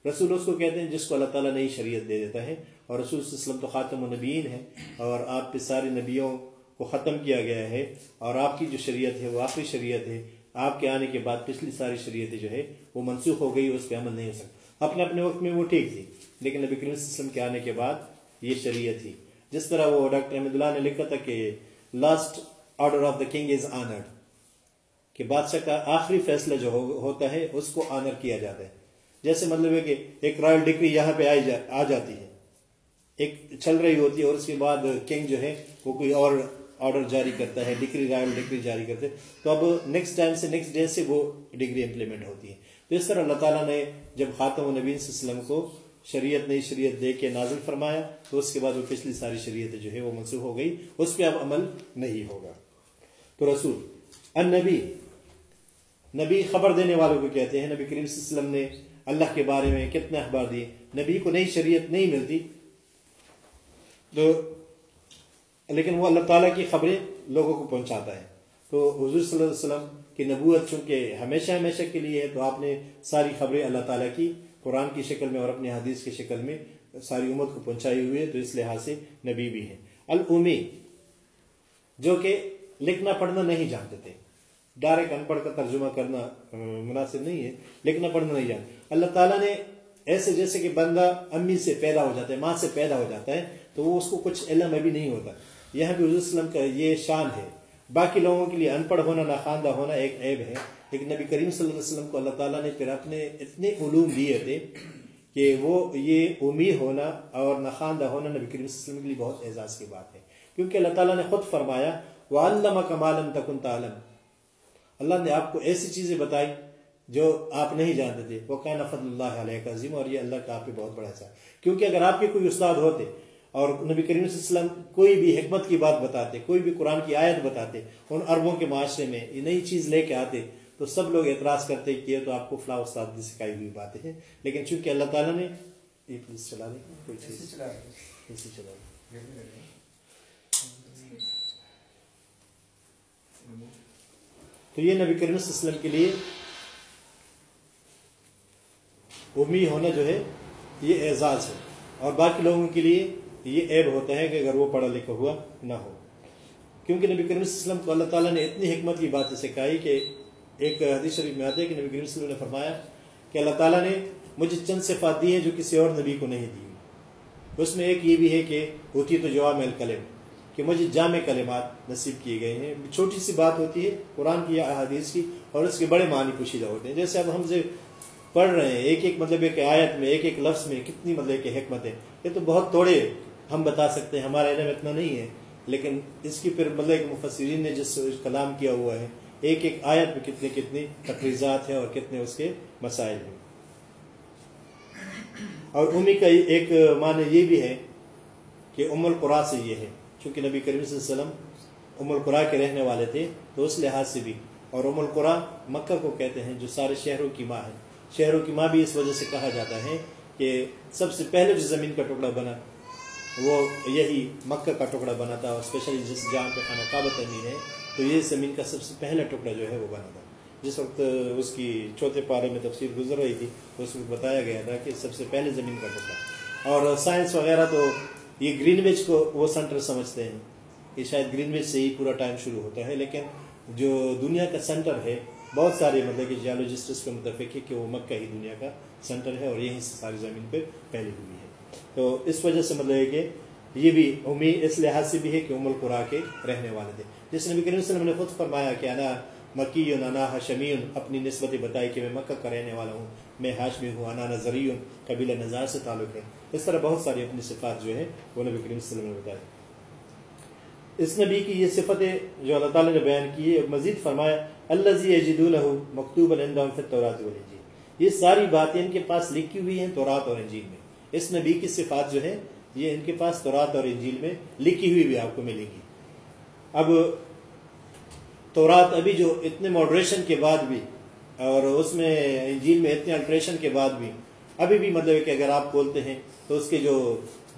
رسول اس کو کہتے ہیں جس کو اللہ تعالیٰ نئی شریعت دے دیتا ہے اور رسول صلی اللہ علیہ وسلم تو خاتم النبیین ہے اور آپ پہ سارے نبیوں کو ختم کیا گیا ہے اور آپ کی جو شریعت ہے وہ آخری شریعت ہے، آپ کے آنے کے بعد پچھلی ساری شریعتیں جو ہے وہ منسوخ ہو گئی، اس پہ عمل نہیں ہو سکتا۔ اپنے اپنے وقت میں وہ ٹھیک تھی، لیکن نبی کریم صلی اللہ علیہ وسلم کے آنے کے بعد یہ شریعت تھی۔ جس طرح وہ ڈاکٹر احمد اللہ نے لکھا تھا کہ last order of the king is honoured کہ بادشاہ کا آخری فیصلہ جو ہوتا ہے، اس کو آنر کیا جاتا ہے۔ جیسے مطلب ہے کہ ایک رائل ڈگری یہاں پہ آ جاتی ہے۔ ایک چل رہی ہوتی ہے اور اس کے بعد کنگ جو ہے وہ کوئی اور آرڈر جاری کرتا ہے ڈگری رائل ڈگری جاری کرتے تو اب نیکسٹ ٹائم سے نیکسٹ ڈے سے وہ ڈگری امپلیمنٹ ہوتی ہے۔ تو اس طرح اللہ تعالیٰ نے جب خاتم و نبین صلی اللہ علیہ وسلم کو شریعت نئی شریعت دے کے نازل فرمایا، تو اس کے بعد وہ پچھلی ساری شریعت جو ہے وہ منسوخ ہو گئی۔ اس پہ اب عمل نہیں ہوگا۔ تو رسول، النبی، نبی خبر دینے والوں کو کہتے ہیں، نبی کریم صلی اللہ علیہ وسلم نے اللہ کے بارے میں کتنے اخبار دیے؟ نبی کو نئی شریعت نہیں ملتی۔ تو لیکن وہ اللہ تعالیٰ کی خبریں لوگوں کو پہنچاتا ہے۔ تو حضور صلی اللہ علیہ وسلم کی نبوت چونکہ ہمیشہ ہمیشہ کے لیے ہے، تو آپ نے ساری خبریں اللہ تعالیٰ کی قرآن کی شکل میں اور اپنی حدیث کی شکل میں ساری امت کو پہنچائی ہوئی ہے، تو اس لحاظ سے نبی بھی ہے المی جو کہ لکھنا پڑھنا نہیں جانتے تھے۔ ڈائریکٹ ان پڑھ کا ترجمہ کرنا مناسب نہیں ہے لکھنا پڑھنا نہیں جانتے اللہ تعالیٰ نے ایسے جیسے کہ بندہ امی سے پیدا ہو جاتا ہے، ماں سے پیدا ہو جاتا ہے، تو وہ اس کو کچھ علم ابھی نہیں ہوتا۔ یہاں پہ حضور وسلم کا یہ شان ہے۔ باقی لوگوں کے لیے ان پڑھ ہونا ناخواندہ ہونا ایک عیب ہے۔ لیکن نبی کریم صلی اللہ علیہ وسلم کو اللہ تعالیٰ نے پھر اپنے اتنے علوم دیے تھے کہ وہ یہ امید ہونا اور نخواندہ ہونا نبی کریم صلی اللہ علیہ وسلم کے لیے بہت اعزاز کی بات ہے۔ کیونکہ اللہ تعالیٰ نے خود فرمایا وہ علامہ کمالم تکن تعلم۔ اللہ نے آپ کو ایسی چیزیں بتائی جو آپ نہیں جانتے تھے۔ وہ کہنا فضل اللہ علیہ کا عظیم اور یہ اللہ کا آپ پہ بہت بڑا احسان کیونکہ اگر آپ کے کوئی استاد ہوتے اور نبی کریم صلی اللہ علیہ وسلم کوئی بھی حکمت کی بات بتاتے کوئی بھی قرآن کی آیت بتاتے ان عربوں کے معاشرے میں یہ نئی چیز لے کے آتے تو سب لوگ اعتراض کرتے کہ یہ تو آپ کو فلاح استاد نے سکھائی ہوئی باتیں ہیں۔ لیکن چونکہ اللہ تعالیٰ نے یہ پلیز چلا دیں کوئی چیز چلا دیں تو یہ نبی کریم صلی اللہ علیہ وسلم کے لیے امید ہونا جو ہے، یہ اعزاز ہے۔ اور باقی لوگوں کے لیے یہ عیب ہوتا ہے کہ اگر وہ پڑھا لکھا ہوا نہ ہو۔ کیونکہ نبی کریم صلی اللہ علیہ وسلم کو اللہ تعالیٰ نے اتنی حکمت کی باتیں سکھائی کہ ایک حدیث شریف میں آتا ہے کہ نبی کریم صلی اللہ علیہ وسلم نے فرمایا کہ اللہ تعالیٰ نے مجھے چند صفات دی ہیں جو کسی اور نبی کو نہیں دی۔ اس میں ایک یہ بھی ہے کہ ہوتی تو جواب الکلم۔ کہ مجھے جامع کلمات نصیب کیے گئے ہیں۔ چھوٹی سی بات ہوتی ہے قرآن کی یا حدیث کی اور اس کے بڑے معنی پوشیدہ ہوتے ہیں۔ جیسے اب ہم سے پڑھ رہے ہیں، ایک ایک مطلب ایک آیت میں، ایک ایک لفظ میں کتنی مطلب کہ حکمت ہے۔ یہ تو بہت توڑے ہم بتا سکتے ہیں ہمارا علم اتنا نہیں ہے۔ لیکن اس کی پھر مطلب مفسرین نے جس کلام کیا ہوا ہے، ایک ایک آیت میں کتنی کتنی تقریضات ہیں اور کتنے اس کے مسائل ہیں۔ اور امی کا ایک معنی یہ بھی ہے کہ ام القرا سے یہ ہے۔ چونکہ نبی کریم صلی اللہ علیہ وسلم ام القرا کے رہنے والے تھے، تو اس لحاظ سے بھی۔ اور ام القرا مکہ کو کہتے ہیں جو سارے شہروں کی ماں ہے شہروں کی ماں بھی اس وجہ سے کہا جاتا ہے کہ سب سے پہلے جو زمین کا ٹکڑا بنا، وہ یہی مکہ کا ٹکڑا بنا تھا، اور اسپیشلی جس جہاں پہ خانہ کعبۃ امیر ہے، تو یہ زمین کا سب سے پہلا ٹکڑا جو ہے وہ بنا تھا۔ جس وقت اس کی چوتھے پارے میں تفصیل گزر رہی تھی اس وقت بتایا گیا تھا کہ سب سے پہلے زمین کا ٹکڑا۔ اور سائنس وغیرہ تو یہ گرین ویج کو وہ سینٹر سمجھتے ہیں کہ شاید گرین ویج سے ہی پورا ٹائم شروع ہوتا ہے، لیکن جو دنیا کا سینٹر ہے، بہت سارے مطلب کہ جیولوجسٹ اس کے متفق ہے کہ وہ مکہ ہی دنیا کا سینٹر ہے اور یہیں سے ساری زمین پہ پھیلی ہوئی ہے۔ تو اس وجہ سے مطلب ہے کہ یہ بھی امید اس لحاظ سے بھی ہے کہ ام القرا کے رہنے والے تھے۔ جس نبی کریم صلی اللہ علیہ وسلم نے خود فرمایا کہ انا مکی انا حشمین اپنی نسبت بتائی کہ میں مکہ کا رہنے والا ہوں۔ میں ہاشمی ہوں، انا نظری قبیلہ نظار سے تعلق ہے۔ اس طرح بہت ساری اپنی صفات جو ہے وہ نبی کریم صلی اللہ علیہ وسلم نے بتائی۔ اس نبی کی یہ صفتیں جو اللہ تعالیٰ نے بیان کی ہے مزید فرمایا اللہ زی جد مکتوب الطورات والانجیل یہ ساری باتیں ان کے پاس لکھی ہوئی ہیں تورات اور انجیل میں۔ اس نبی کی صفات جو ہے یہ ان کے پاس تورات اور انجیل میں لکھی ہوئی بھی آپ کو ملے گی۔ اب تورات ابھی جو اتنے ماڈریشن کے بعد بھی اور اس میں انجیل میں اتنے الٹریشن کے بعد بھی، ابھی بھی مطلب ہے کہ اگر آپ بولتے ہیں تو اس کے جو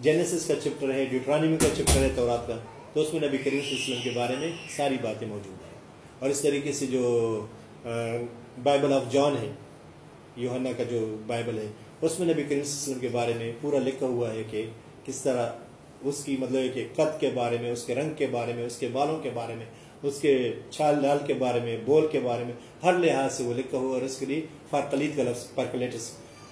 جینیسس کا چپٹر ہے ڈیوٹرانیمی کا چپٹر ہے تورات کا، تو اس میں نبی کریم صلی اللہ علیہ وسلم کے بارے میں ساری باتیں موجود ہیں۔ اور اس طریقے سے جو بائبل آف جان ہے یوہنا کا جو بائبل ہے، اس میں نبی کریم صلی اللہ علیہ وسلم کے بارے میں پورا لکھا ہوا ہے کہ کس طرح اس کی مطلب ہے کہ قد کے بارے میں، اس کے رنگ کے بارے میں، اس کے بالوں کے بارے میں اس کے چھال ڈال کے بارے میں، بول کے بارے میں، ہر لحاظ سے وہ لکھا ہوا اور اس کے لیے فارکلیت کا لفظ فارکلیٹس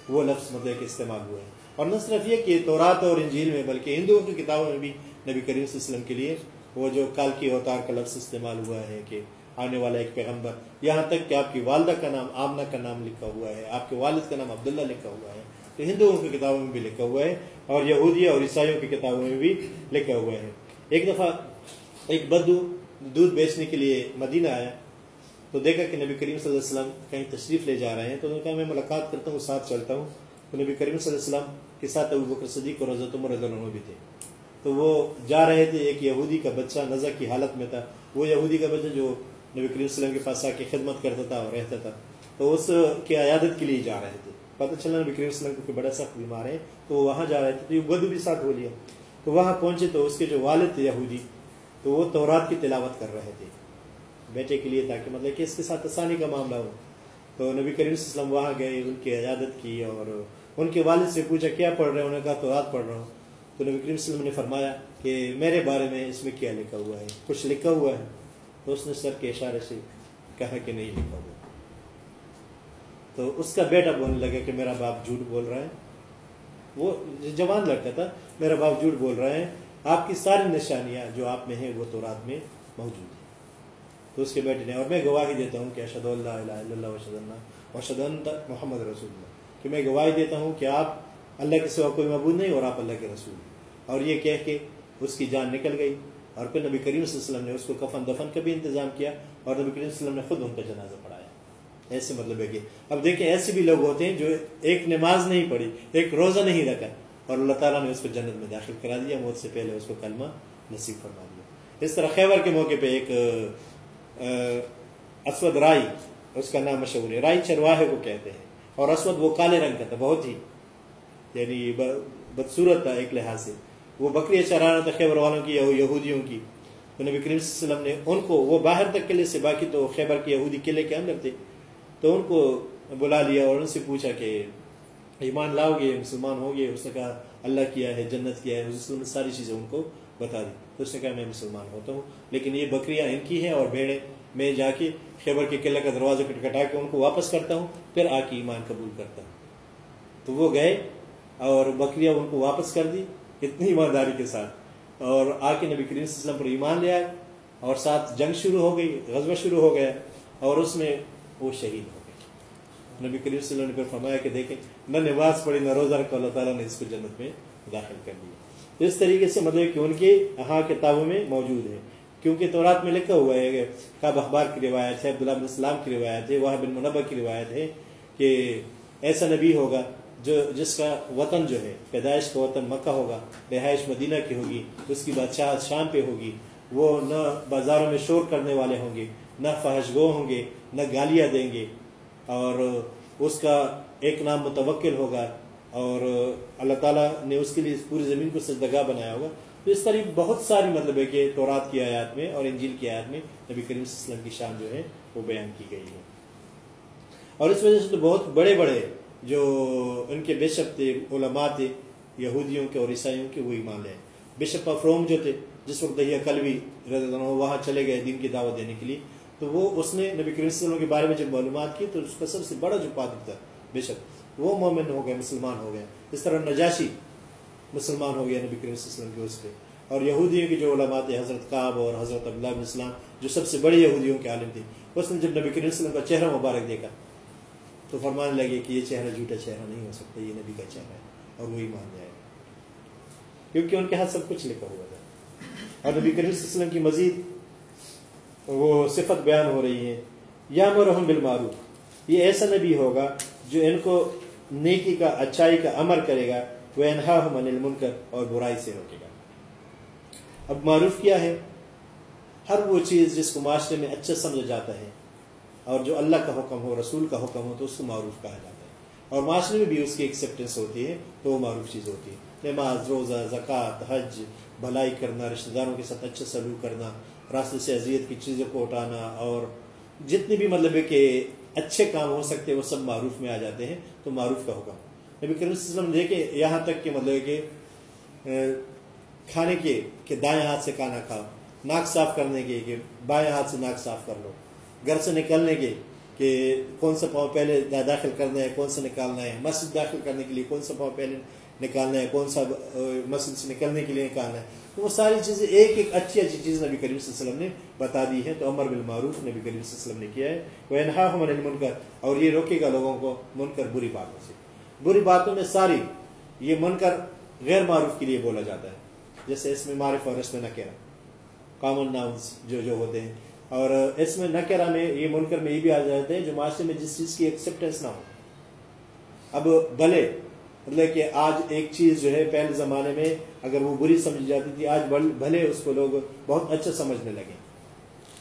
وہ لفظ مطلب کہ استعمال ہوا ہے۔ اور نہ صرف یہ کہ تورات اور انجیل میں، بلکہ ہندوؤں کی کتابوں میں بھی نبی کریم صلی اللہ علیہ وسلم کے لیے وہ جو کال کی اوتار کا لفظ استعمال ہوا ہے کہ آنے والا ایک پیغمبر، یہاں تک کہ آپ کی والدہ کا نام آمنہ کا نام لکھا ہوا ہے، آپ کے والد کا نام عبداللہ لکھا ہوا ہے، تو ہندوؤں کی کتابوں میں بھی لکھا ہوا ہے اور یہودیہ اور عیسائیوں کی کتابوں میں بھی لکھا ہوا ہے۔ ایک دفعہ ایک بدو دودھ بیچنے کے لیے مدینہ آیا تو دیکھا کہ نبی کریم صلی اللہ علیہ وسلم کہیں تشریف لے جا رہے ہیں تو انہوں نے کہا میں ملاقات کرتا ہوں ساتھ چلتا ہوں۔ تو نبی کریم صلی اللہ علیہ وسلم کے ساتھ ابو بکر صدیق اور حضرت عمر رضی اللہ عنہ بھی تھے۔ تو وہ جا رہے تھے، ایک یہودی کا بچہ نظر کی حالت میں تھا۔ وہ یہودی کا بچہ جو نبی کریم صلی اللہ علیہ وسلم کے پاس آ کے خدمت کرتا تھا اور رہتا تھا۔ تو اس کی عیادت کے لیے جا رہے تھے۔ پتہ چلا نبی کریم صلی اللہ علیہ وسلم کو بڑا سخت بیمار ہے تو وہ وہاں جا رہے تھے۔ تو یہ بدو بھی ساتھ ہو لیا۔ تو وہاں پہنچے تو اس کے جو والد تھے یہودی تو وہ تورات کی تلاوت کر رہے تھے۔ بیٹے کے لیے تاکہ مطلب کہ اس کے ساتھ آسانی کا معاملہ ہو۔ تو نبی کریم صلی اللہ علیہ وسلم وہاں گئے، ان کی عیادت کی اور ان کے والد سے پوچھا، کیا پڑھ رہے ہیں انہوں نے کہا، تورات پڑھ رہا ہوں۔ تو نبی کریم صلی اللہ علیہ وسلم نے فرمایا کہ میرے بارے میں اس میں کیا لکھا ہوا ہے؟ کچھ لکھا ہوا ہے؟ تو اس نے سر کے اشارے سے کہا کہ نہیں لکھا ہوا۔ تو اس کا بیٹا بولنے لگا کہ میرا باپ جھوٹ بول رہا ہے۔ وہ جوان لڑکا تھا، میرا باپ جھوٹ بول رہا ہے۔ آپ کی ساری نشانیاں جو آپ میں ہیں وہ تو رات میں موجود ہیں۔ تو اس کے بیٹے نے اور میں گواہی دیتا ہوں کہ اشد اللہ الہ الا اللہ وشد اللہ وشد محمد رسول اللہ۔ کہ میں گواہی دیتا ہوں کہ آپ اللہ کے سوا کوئی معبود نہیں اور آپ اللہ کے رسول ہیں۔ اور یہ کہہ کے اس کی جان نکل گئی اور پھر نبی کریم صلی اللہ علیہ وسلم نے اس کو کفن دفن کا بھی انتظام کیا اور نبی کریم صلی اللہ علیہ وسلم نے خود ان کا جنازہ پڑھایا۔ ایسے مطلب ہے کہ اب دیکھیں ایسے بھی لوگ ہوتے ہیں جو ایک نماز نہیں پڑھی، ایک روزہ نہیں رکھا۔ اور اللہ تعالیٰ نے اس کو جنت میں داخل کرا دیا، موت سے پہلے اس کو کلمہ نصیب فرما دیا۔ اس طرح خیبر کے موقع پہ ایک اسود رائی، اس کا نام مشہور ہے۔ رائی چرواہے کو کہتے ہیں۔ اور اسود وہ کالے رنگ کا تھا، بہت ہی یعنی بدصورت تھا ایک لحاظ سے۔ وہ بکری اچھا چرانا تھا خیبر والوں کی یہودیوں کی۔ تو نبی کریم صلی اللہ علیہ وسلم نے ان کو، وہ باہر تک قلعے سے باقی تو خیبر کے یہودی قلعے کے اندر تھے، تو ان کو بلا لیا اور ان سے پوچھا کہ ایمان لاؤ گے مسلمان ہو گئے اس نے کہا اللہ کیا ہے، جنت کیا ہے حضرت نے ساری چیزیں ان کو بتا دی۔ تو اس نے کہا میں مسلمان ہوتا ہوں، لیکن یہ بکریاں ان کی ہیں اور بھیڑیں، میں جا کے خیبر کے قلعہ کا دروازہ کٹکھٹا کے ان کو واپس کرتا ہوں، پھر آ کے ایمان قبول کرتا ہوں۔ تو وہ گئے اور بکریاں ان کو واپس کر دی، اتنی ایمانداری کے ساتھ۔ اور آ کے نبی کریم صلی اللہ علیہ وسلم پر ایمان لے آئے اور ساتھ جنگ شروع ہو گئی، غزوہ شروع ہو گیا اور اس میں وہ شہید ہو گئے۔ نبی کریم صلی اللہ علیہ وسلم نے پھر فرمایا کہ دیکھیں نہ نماز پڑھی نہ روزہ رکھا، اللہ تعالیٰ نے اس کو جنت میں داخل کر دیا۔ اس طریقے سے مطلب کہ ان کے ہاں کتابوں میں موجود ہے۔ کیونکہ تورات میں لکھا ہوا ہے کہ کعب اخبار کی روایت ہے، عبداللہ بن السلام کی روایت ہے وہ بن منبع کی روایت ہے کہ ایسا نبی ہوگا جو، جس کا وطن جو ہے، پیدائش کا وطن مکہ ہوگا، رہائش مدینہ کی ہوگی، اس کی بادشاہ شام پہ ہوگی، وہ نہ بازاروں میں شور کرنے والے ہوں گے، نہ فحش گو ہوں گے، نہ گالیاں دیں گے، اور اس کا ایک نام متوکل ہوگا اور اللہ تعالیٰ نے اس کے لیے پوری زمین کو سجدگاہ بنایا ہوگا۔ تو اس طرح بہت ساری مطلب ہے کہ تورات کی آیات میں اور انجیل کی آیات میں نبی کریم صلی اللہ علیہ وسلم کی شان جو ہے وہ بیان کی گئی ہے۔ اور اس وجہ سے تو بہت بڑے بڑے جو ان کے بشپ تھے، علماء تھے، یہودیوں کے اور عیسائیوں کے وہ ایمان لے بشپ آف روم جو تھے، جس وقت دہیا کلوی رضی اللہ عنہ وہاں چلے گئے دین کی دعوت دینے کے لیے، تو وہ اس نے نبی کریم صلی اللہ علیہ وسلم کے بارے میں جب معلومات کی، تو اس کا سب سے بڑا جو پادر تھا بشپ وہ مومن ہو گئے، مسلمان ہو گئے۔ اس طرح نجاشی مسلمان ہو گیا نبی کریم صلی اللہ علیہ وسلم کے اس پہ۔ اور یہودیوں کی جو علماء تھے، حضرت کعب اور حضرت عبداللہ بن اسلام، جو سب سے بڑے یہودیوں کے عالم تھے، اس نے جب نبی کریم صلی اللہ علیہ وسلم کا چہرہ مبارک دیکھا، تو فرمانے لگے کہ یہ چہرہ جھوٹا چہرہ نہیں ہو سکتا، یہ نبی کا چہرہ ہے اور وہی مان جائے گا کیونکہ ان کے ہاتھ سب کچھ لکھا ہوا تھا۔ اور نبی کریم صلی اللہ علیہ وسلم کی مزید وہ صفت بیان ہو رہی ہے یا مرحم بالمعروف۔ یہ ایسا نبی ہوگا جو ان کو نیکی کا، اچھائی کا امر کرے گا، وہ انہا من المنکر اور برائی سے روکے گا۔ اب معروف کیا ہے؟ ہر وہ چیز جس کو معاشرے میں اچھا سمجھا جاتا ہے اور جو اللہ کا حکم ہو، رسول کا حکم ہو، تو اس کو معروف کہا جاتا ہے۔ اور معاشرے میں بھی اس کی ایکسیپٹنس ہوتی ہے، تو وہ معروف چیز ہوتی ہے۔ نماز، روزہ، زکوٰۃ، حج، بھلائی کرنا، رشتہ داروں کے ساتھ اچھا سلوک کرنا، راستے سے اذیت کی چیزوں کو اٹھانا اور جتنے بھی مطلب ہے کہ اچھے کام ہو سکتے ہیں، وہ سب معروف میں آ جاتے ہیں، تو معروف کا حکم نبی کریم صلی اللہ علیہ وسلم دیکھیں یہاں تک کہ مطلب کہ کھانے کے کہ دائیں ہاتھ سے کھانا کھاؤ، ناک صاف کرنے کے کہ بائیں ہاتھ سے ناک صاف کر لو۔ گھر سے نکلنے کے، کہ کون سا پاؤں پہلے داخل کرنا ہے، کون سا نکالنا ہے، مسجد داخل کرنے کے لیے کون سا پاؤں پہلے نکالنا ہے، کون سا مسجد سے نکلنے کے لیے نکالنا ہے۔ تو وہ ساری چیزیں ایک ایک اچھی اچھی چیز نبی کریم صلی اللہ علیہ وسلم نے بتا دی ہے تو عمر بالمعروف نبی کریم صلی اللہ علیہ وسلم نے کیا ہے۔ وہ انہا من المنکر اور یہ روکے گا لوگوں کو منکر بری باتوں سے۔ بری باتوں میں ساری یہ منکر غیر معروف کے لیے بولا جاتا ہے۔ جیسے اس میں معرف اور اس میں نکیرا کامن ناؤنس جو جو ہوتے ہیں۔ اور اس میں نکیرا میں یہ منکر میں یہ بھی آ جاتے ہیں جو معاشرے میں جس چیز کی ایکسیپٹنس نہ ہو۔ اب بھلے مطلب کہ آج ایک چیز جو ہے پہلے زمانے میں اگر وہ بری سمجھی جاتی تھی، آج بھلے اس کو لوگ بہت اچھا سمجھنے لگے۔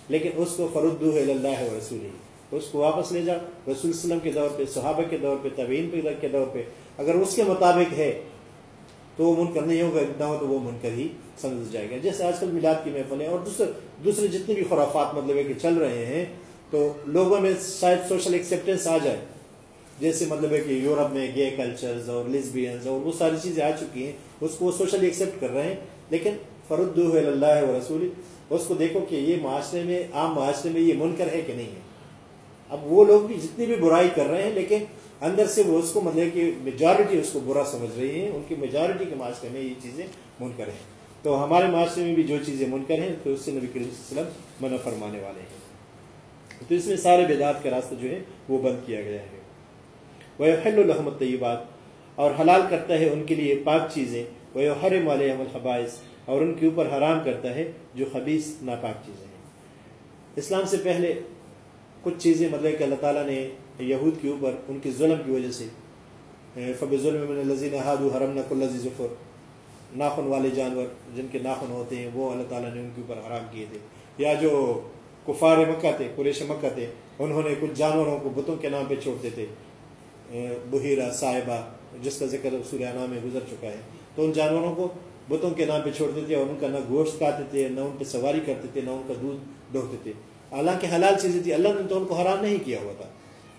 لیکن اس کو فردو اللہ رسول ہی اس کو واپس لے جاؤ رسول وسلم کے دور پہ، صحابہ کے دور پہ طوین کے دور پہ۔ اگر اس کے مطابق ہے، تو وہ منکر نہیں ہوگا، نہ ہو تو وہ منکر ہی سمجھ جائے گا۔ جیسے آج کل میلاد کی محفلیں اور دوسرے دوسرے جتنے بھی خرافات مطلب ہے کہ چل رہے ہیں، تو لوگوں میں شاید سوشل ایکسیپٹنس آ جائے۔ جیسے مطلب ہے کہ یورپ میں گے کلچرز اور لسبینز اور وہ ساری چیزیں آ چکی ہیں، اس کو وہ سوشلی ایکسیپٹ کر رہے ہیں۔ لیکن فرد اللہ و رسول اس کو دیکھو کہ یہ معاشرے میں، عام معاشرے میں یہ منکر ہے کہ نہیں ہے۔ اب وہ لوگ بھی جتنی بھی برائی کر رہے ہیں، لیکن اندر سے وہ اس کو مطلب کہ میجارٹی اس کو برا سمجھ رہی ہے ان کی میجارٹی کے معاشرے میں یہ چیزیں منکر ہیں۔ تو ہمارے معاشرے میں بھی جو چیزیں منکر ہیں، تو اس سے نبی کریم صلی اللہ علیہ وسلم منع فرمانے والے ہیں۔ تو اس میں سارے بیدات کا راستہ جو ہے، وہ بند کیا گیا ہے۔ وہ حل الحمد طیبات اور حلال کرتا ہے ان کے لیے پاک چیزیں وہ ہر مال عمل اور ان کے اوپر حرام کرتا ہے جو خبیص ناپاک چیزیں ہیں۔ اسلام سے پہلے کچھ چیزیں مطلب کہ اللہ تعالیٰ نے یہود کے اوپر ان کے ظلم کی وجہ سے فب ظلم لذین ہادو حرم نق الزی ظفر، ناخن والے جانور جن کے ناخن ہوتے ہیں، وہ اللہ تعالیٰ نے ان کے اوپر حرام کیے تھے۔ یا جو کفار مکہ تھے، قریش مکہ تھے، انہوں نے کچھ جانوروں کو بتوں کے نام پہ چھوڑتے تھے۔ بحیرہ، صاحبہ، جس کا ذکر سوریانہ میں گزر چکا ہے۔ تو ان جانوروں کو بتوں کے نام پہ چھوڑتے تھے اور ان کا نہ گوشت کھاتے تھے، نہ ان پہ سواری کرتے تھے، نہ ان کا دودھ ڈھوکتے تھے۔ حالانکہ حلال چیزیں تھی اللہ نے تو ان کو حرام نہیں کیا ہوا تھا۔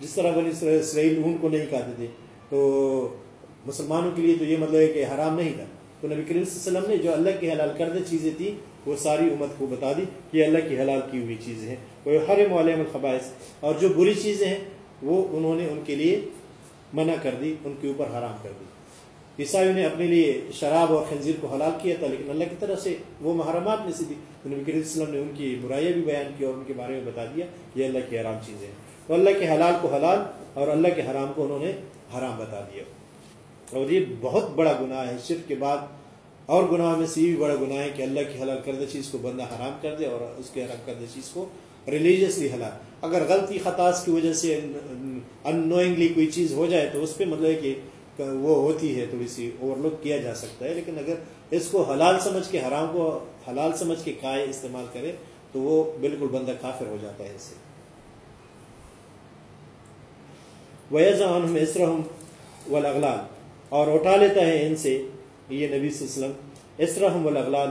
جس طرح بنی اسرائیل اون کو نہیں کھاتے تھے۔ تو مسلمانوں کے لیے تو یہ مطلب ہے کہ حرام نہیں تھا۔ تو نبی کریم صلی اللہ علیہ وسلم نے جو اللہ کی حلال کردہ چیزیں تھیں، وہ ساری امت کو بتا دی کہ اللہ کی حلال کی ہوئی چیزیں ہیں۔ وہ ہر معلوم الخبائش اور جو بری چیزیں ہیں، وہ انہوں نے ان کے لیے منع کر دی، ان کے اوپر حرام کر دی۔ عیسائیوں نے اپنے لیے شراب اور خنزیر کو حلال کیا تھا، لیکن اللہ کی طرف سے وہ محرمات میں سے تھی نبی کریم وسلم نے ان کی برائیاں بھی بیان کی اور ان کے بارے میں بتا دیا، یہ اللہ کی حرام چیزیں ہیں۔ تو اللہ کے حلال کو حلال اور اللہ کے حرام کو انہوں نے حرام بتا دیا۔ اور یہ بہت بڑا گناہ ہے۔ شرک کے بعد اور گناہ میں سے یہ بھی بڑا گناہ ہے کہ اللہ کی حلال کردہ چیز کو بندہ حرام کر دے اور اس کے حرام کردہ چیز کو ریلیجیسلی حلال۔ اگر غلطی خطاص کی وجہ سے ان نوئنگلی کوئی چیز ہو جائے تو اس پہ مطلب ہے کہ وہ ہوتی ہے تھوڑی سی اوور لک کیا جا سکتا ہے، لیکن اگر اس کو حلال سمجھ کے، حرام کو حلال سمجھ کے کائے استعمال کرے، تو وہ بالکل بندہ کافر ہو جاتا ہے اس سے۔ ویزم اسرحم ولاغلال اور اٹھا لیتا ہے ان سے یہ نبی صلی اللہ علیہ وسلم اسرحم ولاغلال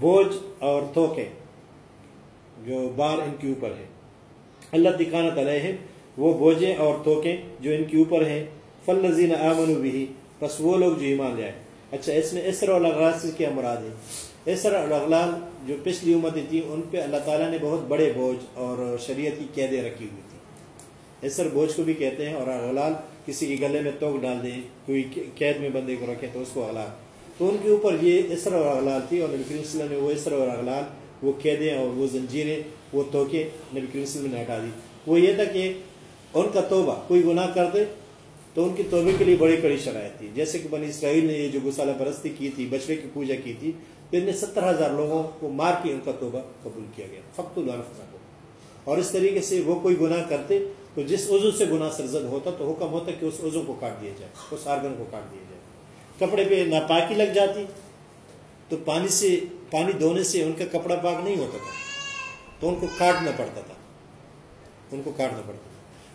بوجھ اور تھوکے جو بار ان کے اوپر ہے۔ اللہ دکانت علیہ وہ بوجھیں اور توکیں جو ان کے اوپر ہیں فل نظین امن بھی بس وہ لوگ جو ایمان لے آئے اچھا اس میں اسر اور اغلاط سے کیا مراد ہے؟ اسر اور اغلال جو پچھلی امتیں تھیں ان پہ اللہ تعالیٰ نے بہت بڑے بوجھ اور شریعت کی قیدیں رکھی ہوئی تھی اسر بوجھ کو بھی کہتے ہیں اور اغلال کسی کے گلے میں توک ڈال دیں، کوئی قید میں بندے کو رکھیں تو اس کو اغلال۔ تو ان کے اوپر یہ اسر اور اغلال تھی اور نبی کریم صلی اللہ علیہ وسلم نے وہ اسر اور اغلال وہ قیدیں اور وہ زنجیریں وہ توکے نبی کریم صلی اللہ علیہ وسلم نے ہٹا دی۔ وہ یہ تھا کہ ان کا توبہ، کوئی گناہ کر دے تو ان کی توبے کے لیے بڑی کڑی شرائط تھی۔ جیسے کہ بنی اسرائیل نے یہ جو گسالہ پرستی کی تھی بچڑے کی پوجا کی تھی، تو ان نے ستر ہزار لوگوں کو مار کے ان کا توبہ قبول کیا گیا۔ فخت الفظ کو اور اس طریقے سے وہ کوئی گناہ کرتے، تو جس عضو سے گناہ سرزد ہوتا، تو حکم ہوتا کہ اس عضو کو کاٹ دیا جائے، اس آرگن کو کاٹ دیا جائے۔ کپڑے پہ ناپاکی لگ جاتی، تو پانی سے، پانی دھونے سے ان کا کپڑا پاک نہیں ہوتا تھا۔ تو ان کو کاٹنا پڑتا تھا۔ ان کو کاٹنا پڑتا تھا۔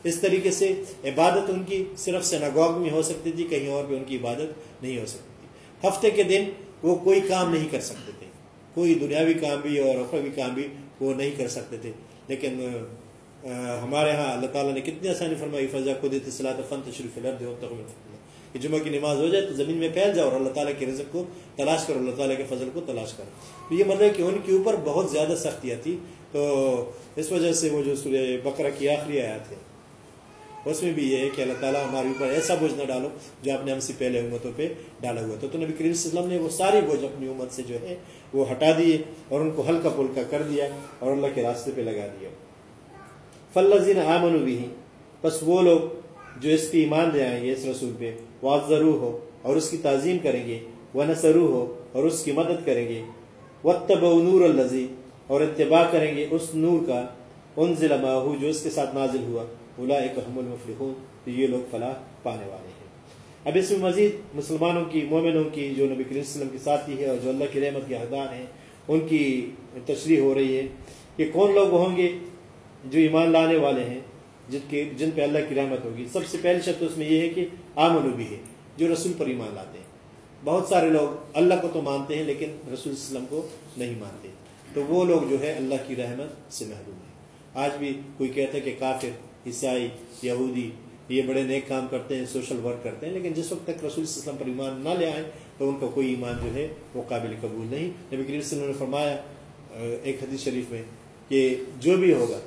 اس طریقے سے عبادت ان کی صرف سناگوگ میں ہو سکتی تھی، کہیں اور بھی ان کی عبادت نہیں ہو سکتی تھی۔ ہفتے کے دن وہ کوئی کام نہیں کر سکتے تھے۔ کوئی دنیاوی کام بھی اور اخروی کام بھی وہ نہیں کر سکتے تھے۔ لیکن ہمارے ہاں اللہ تعالیٰ نے کتنی آسانی فرمائی، فضا خود اطلاع فن تشریف کہ جمعہ کی نماز ہو جائے تو زمین میں پھیل جاؤ اور اللہ تعالیٰ کے رزق کو تلاش کرو، اللہ تعالیٰ کے فضل کو تلاش کرو۔ تو یہ مطلب کہ ان کے اوپر بہت زیادہ سختیاں تھی تو اس وجہ سے وہ جو سورہ بکرا کی آخری آیات ہے، اس میں بھی یہ ہے کہ اللہ تعالیٰ ہمارے اوپر ایسا بوجھ نہ ڈالو جو آپ نے ہم سے پہلے امتوں پہ ڈالا ہوا تھا تو نبی کریم صلی اللہ علیہ وسلم نے وہ ساری بوجھ اپنی امت سے جو ہے وہ ہٹا دیے اور ان کو ہلکا پھلکا کر دیا اور اللہ کے راستے پہ لگا دیا۔ فلزین آمن بھی بس وہ لوگ جو اس پہ ایمان لے آئیں گے، اس رسول پہ واضح ہو اور اس کی تعظیم کریں گے وہ نسرو ہو اور اس کی مدد کریں گے۔ و تب نور الزی اور اتباع کریں گے اس نور کا ان ضلع ماہو جو اس کے ساتھ نازل ہوا۔ اولا ایک حم المفلحون، تو یہ لوگ فلاح پانے والے ہیں۔ اب اس میں مزید مسلمانوں کی، مومنوں کی جو نبی کریم وسلم کے ساتھی ہے اور جو اللہ کی رحمت کے حقدار ہیں، ان کی تشریح ہو رہی ہے۔ کہ کون لوگ ہوں گے جو ایمان لانے والے ہیں، جن کے، جن پہ اللہ کی رحمت ہوگی؟ سب سے پہلی شرط اس میں یہ ہے کہ آمن بھی ہے، جو رسول پر ایمان لاتے ہیں۔ بہت سارے لوگ اللہ کو تو مانتے ہیں، لیکن رسول وسلم کو نہیں مانتے۔ تو وہ لوگ جو ہے اللہ کی رحمت سے محروم ہیں۔ آج بھی کوئی کہتا ہے کہ کافر، عیسائی، یہودی، یہ بڑے نیک کام کرتے ہیں، سوشل ورک کرتے ہیں، لیکن جس وقت تک رسول وسلم پر ایمان نہ لے آئیں، تو ان کا کوئی ایمان جو ہے وہ قابل قبول نہیں۔ نبی کریم صلی اللہ علیہ وسلم نے فرمایا ایک حدیث شریف میں کہ جو بھی ہوگا،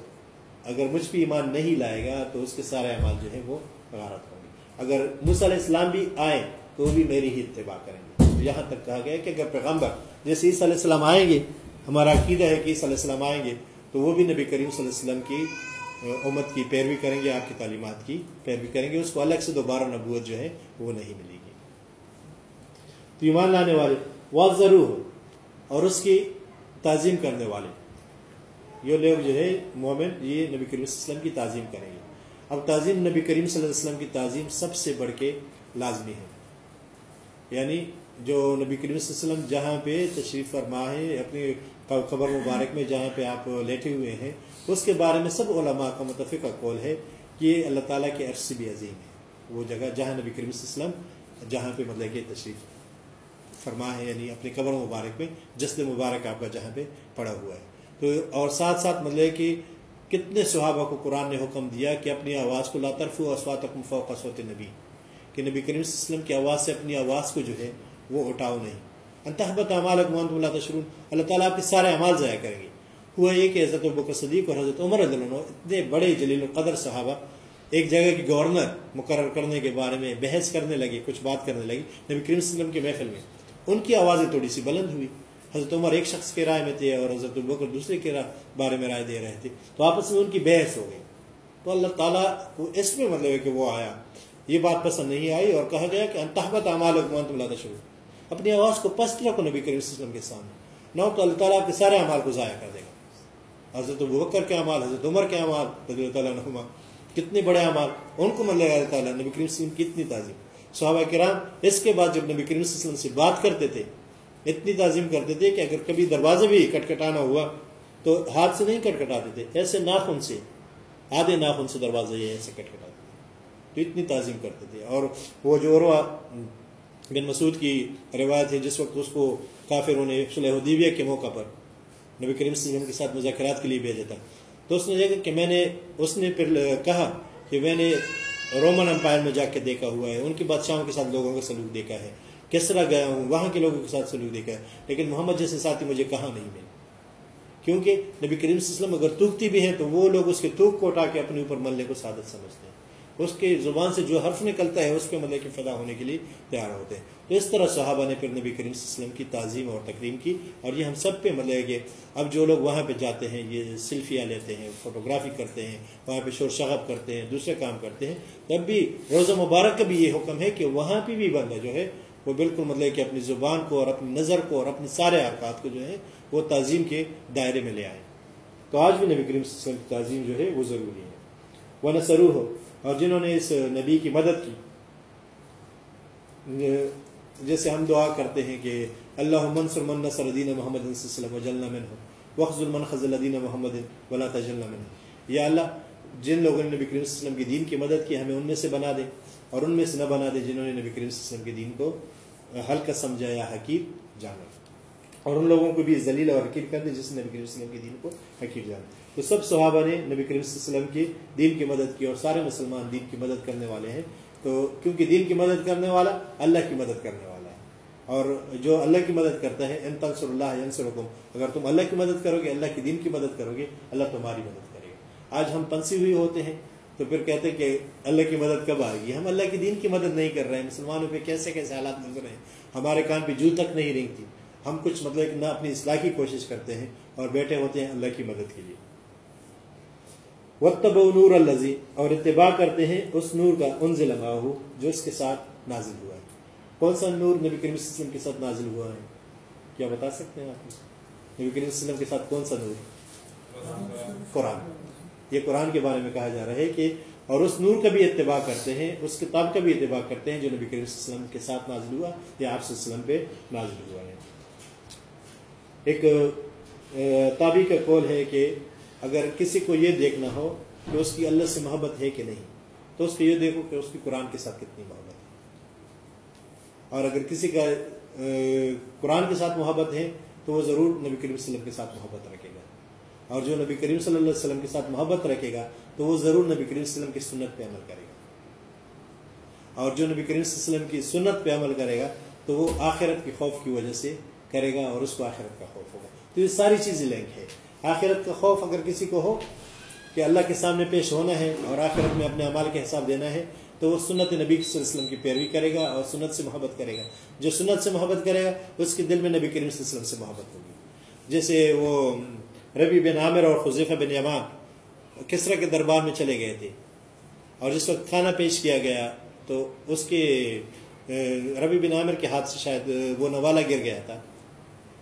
اگر مجھ پہ ایمان نہیں لائے گا، تو اس کے سارے اعمال جو ہے وہ غارت ہوں گے۔ اگر مس علیہ السلام بھی آئیں، تو وہ بھی میری ہی اتباع کریں گے۔ یہاں تک کہا گیا کہ اگر پیغمبر جیسے عیسی علیہ السلام آئیں گے ہمارا عقیدہ ہے کہ عیسی علیہ السلام آئیں گے تو وہ بھی نبی کریم صلی اللہ علیہ وسلم کی امت کی پیروی کریں گے، آپ کی تعلیمات کی پیروی کریں گے، اس کو الگ سے دوبارہ نبوت جو ہے وہ نہیں ملے گی۔ تو ایمان لانے والے وہ ضرور ہو اور اس کی تعظیم کرنے والے۔ یہ لوگ جو ہے مومن، یہ نبی کریم صلی اللہ علیہ وسلم کی تعظیم کریں گے۔ اب تعظیم نبی کریم صلی اللہ علیہ وسلم کی تعظیم سب سے بڑھ کے لازمی ہے۔ یعنی جو نبی کریم صلی اللہ علیہ وسلم جہاں پہ تشریف فرما ہے، اپنی قبر مبارک میں جہاں پہ آپ لیٹے ہوئے ہیں، اس کے بارے میں سب علماء کا متفقہ قول ہے کہ اللہ تعالیٰ کے عرص بھی عظیم ہے۔ وہ جگہ جہاں نبی کریم صلی اللہ علیہ وسلم جہاں پہ مطلب کہ تشریف فرما ہے یعنی اپنی قبر مبارک میں جسد مبارک آپ کا جہاں پہ پڑا ہوا ہے۔ تو اور ساتھ ساتھ مطلب کہ کتنے صحابہ کو قرآن نے حکم دیا کہ اپنی آواز کو لاطرف و اسوات فوق صوت نبی کہ نبی کریم صلی اللہ علیہ وسلم کی آواز سے اپنی آواز کو جو ہے وہ اٹھاؤ نہیں۔ انتہبت اعمال اکمان اللہ تشرون اللہ تعالیٰ آپ کے سارے اعمال ضائع کریں گے۔ ہوا یہ کہ حضرت البکر صدیق اور حضرت عمر عنہ اتنے بڑے جلیل القدر صحابہ، ایک جگہ کی گورنر مقرر کرنے کے بارے میں بحث کرنے لگے، کچھ بات کرنے لگی نبی کریم صلی اللہ علیہ وسلم کے محفل میں۔ ان کی آوازیں تھوڑی سی بلند ہوئی۔ حضرت عمر ایک شخص کے رائے میں تھے اور حضرت البکر دوسرے کے بارے میں رائے دے رہے تھے۔ تو آپس میں ان کی بحث ہو گئی۔ تو اللہ تعالیٰ کو اس میں مطلب ہے کہ وہ آیا۔ یہ بات پسند نہیں آئی اور کہا گیا کہ انتہبت اعمال حکمت اللہ شروع اپنی آواز کو پست رکھو نبی کریم وسلم کے سامنے۔ نہ تو اللہ تعالیٰ کے سارے اعمال کو ضائع کر دے گا۔ حضرت البکر کے اعمال، حضرت عمر کے اعمال، رضی اللہ عنہما، کتنے بڑے اعمال، ان کو مطلب اللہ تعالیٰ، نبی کریم وسلم کی اتنی تعظیم۔ صحابہ کرام اس کے بعد جب نبی کریم وسلم سے بات کرتے تھے، اتنی تعظیم کرتے تھے کہ اگر کبھی دروازے بھی کٹکھٹانا ہوا تو ہاتھ سے نہیں کٹکھٹاتے تھے، ایسے ناخن سے، آدھے ناخن سے دروازے یہ ایسے کٹکھٹاتے تھے۔ تو اتنی تعظیم کرتے تھے۔ اور وہ جو بن مسعود کی روایت ہے، جس وقت اس کو کافروں نے صلح حدیبیہ کے موقع پر نبی کریم صلی اللہ علیہ وسلم کے ساتھ مذاکرات کے لیے بھیجا تھا۔ تو اس نے دیکھا کہ میں نے، اس نے پھر کہا کہ میں نے رومن امپائر میں جا کے دیکھا ہوا ہے۔ ان کے بادشاہوں کے ساتھ لوگوں کا سلوک دیکھا ہے۔ کس طرح گیا ہوں؟ وہاں کے لوگوں کے ساتھ سلوک دیکھا ہے۔ لیکن محمد جیسے ساتھی مجھے کہاں نہیں ملے۔ کیونکہ نبی کریم صلی اللہ علیہ وسلم اگر توکتی بھی ہے تو وہ لوگ اس کے توک کو اٹھا کے اپنے اوپر ملنے کو سعادت سمجھتے ہیں۔ اس کے زبان سے جو حرف نکلتا ہے، اس پہ مطلب کہ فدا ہونے کے لیے تیار ہوتے ہیں۔ تو اس طرح صحابہ نے پھر نبی کریم صلی اللہ علیہ وسلم کی تعظیم اور تکریم کی اور یہ ہم سب پہ مطلب کہ اب جو لوگ وہاں پہ جاتے ہیں، یہ سیلفیاں لیتے ہیں، فوٹوگرافی کرتے ہیں، وہاں پہ شور شغب کرتے ہیں، دوسرے کام کرتے ہیں۔ تب بھی روزہ مبارک کا بھی یہ حکم ہے کہ وہاں پہ بھی بندہ جو ہے، وہ بالکل مطلب کہ اپنی زبان کو اور اپنی نظر کو اور اپنے سارے حرکات کو جو ہے، وہ تعظیم کے دائرے میں لے آئے۔ تو آج بھی نبی کریم صلی اللہ علیہ وسلم کی تعظیم جو ہے، وہ ضروری ہے۔ وہ نسرو ہو اور جنہوں نے اس نبی کی مدد کی۔ جیسے ہم دعا کرتے ہیں کہ اللہ منصر من نصر دین محمد علیہ وسلم وجلنا من وخذ المن محمد ولا تجلنا من یا اللہ، جن لوگوں نے نبی کریم صلی اللہ علیہ وسلم کی دین کی مدد کی، ہمیں ان میں سے بنا دے۔ اور ان میں سے نہ بنا دے جنہوں نے نبی کریم صلی اللہ علیہ وسلم کے دین کو ہلکا سمجھا یا حقیر جانا اور ان لوگوں کو بھی ذلیل اور حقیر کر دے جس نے نبی کریم صلی اللہ علیہ وسلم کے دین کو حقیر جانا تو سب صحابہ نے نبی کریم صلی اللہ علیہ وسلم کی دین کی مدد کی اور سارے مسلمان دین کی مدد کرنے والے ہیں تو کیونکہ دین کی مدد کرنے والا اللہ کی مدد کرنے والا ہے اور جو اللہ کی مدد کرتا ہے ان تنصر اللہ ینصرکم اگر تم اللہ کی مدد کرو گے اللہ کی دین کی مدد کرو گے اللہ تمہاری مدد کرے گا آج ہم پنسی ہوئی ہوتے ہیں تو پھر کہتے ہیں کہ اللہ کی مدد کب آئے گی ہم اللہ کی دین کی مدد نہیں کر رہے ہیں مسلمانوں پہ کیسے کیسے حالات نظر ہیں ہمارے کان پہ جو تک نہیں رینگتی ہم کچھ مطلب نہ اپنی اصلاح کی کوشش کرتے ہیں اور بیٹھے ہوتے ہیں اللہ کی مدد کے لیے وطب نور الزی اور اتباع کرتے ہیں اس نور کا ان ضلع ہو جو اس کے ساتھ نازل ہوا ہے۔ کون سا نور نبی کریم صلی اللہ علیہ وسلم کے ساتھ نازل ہوا ہے؟ کیا بتا سکتے ہیں آپ نبی کریم صلی اللہ علیہ وسلم کے ساتھ کون سا نور قرآن۔ یہ قرآن کے بارے میں کہا جا رہا ہے کہ، اور اس نور کا بھی اتباع کرتے ہیں، اس کتاب کا بھی اتباع کرتے ہیں جو نبی کریم صلی اللہ علیہ وسلم کے ساتھ نازل ہوا، یا آپ صلی اللہ علیہ وسلم پہ نازل ہوا ہے۔ ایک تابی کا قول ہے کہ اگر کسی کو یہ دیکھنا ہو کہ اس کی اللہ سے محبت ہے کہ نہیں، تو اس کو یہ دیکھو کہ اس کی قرآن کے ساتھ کتنی محبت ہے۔ اور اگر کسی کا قرآن کے ساتھ محبت ہے، تو وہ ضرور نبی کریم صلی اللہ علیہ وسلم کے ساتھ محبت رکھے گا۔ اور جو نبی کریم صلی اللہ علیہ وسلم کے ساتھ محبت رکھے گا، تو وہ ضرور نبی کریم صلی اللہ علیہ وسلم کی سنت پہ عمل کرے گا۔ اور جو نبی کریم صلی اللہ علیہ وسلم کی سنت پہ عمل کرے گا، تو وہ آخرت کے خوف کی وجہ سے کرے گا اور اس کو آخرت کا خوف ہوگا۔ تو یہ ساری چیزیں لنک ہے آخرت کا خوف اگر کسی کو ہو کہ اللہ کے سامنے پیش ہونا ہے اور آخرت میں اپنے اعمال کے حساب دینا ہے، تو وہ سنت نبی صلی اللہ علیہ وسلم کی پیروی کرے گا اور سنت سے محبت کرے گا۔ جو سنت سے محبت کرے گا، اس کے دل میں نبی کریم صلی اللہ علیہ وسلم سے محبت ہوگی۔ جیسے وہ ربی بن عامر اور خضیفہ بن یمان کسرا کے دربار میں چلے گئے تھے۔ اور جس وقت کھانا پیش کیا گیا، تو اس کے، ربی بن عامر کے ہاتھ سے شاید وہ نوالا گر گیا تھا۔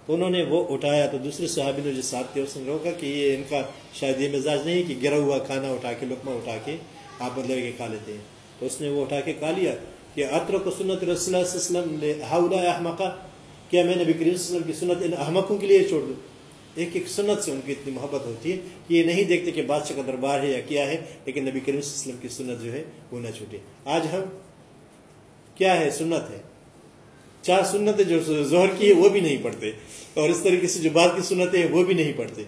انہوں نے وہ اٹھایا تو دوسرے صحابی نے جو ساتھ تھے اس نے روکا کہ یہ ان کا شاید یہ مزاج نہیں کہ گرا ہوا کھانا اٹھا کے، لقمہ اٹھا کے آپ مطلب کہ کھا لیتے ہیں۔ تو اس نے وہ اٹھا کے کھا لیا کہ عطر کو سنت رسول اللہ صلی اللہ علیہ وسلم ہاؤلا احمقہ کیا میں نبی کریم صلی اللہ علیہ وسلم کی سنت ان احمقوں کے لیے چھوڑ دوں؟ ایک ایک سنت سے ان کی اتنی محبت ہوتی ہے کہ یہ نہیں دیکھتے کہ بادشاہ کا دربار ہے یا کیا ہے، لیکن نبی کریم صلی اللہ علیہ وسلم کی سنت جو ہے وہ نہ چھوٹے۔ آج ہم، کیا ہے سنت ہے؟ چار سنتیں جو ظہر کی ہے وہ بھی نہیں پڑھتے اور اس طریقے سے جو بعد کی سنتیں ہیں وہ بھی نہیں پڑھتے۔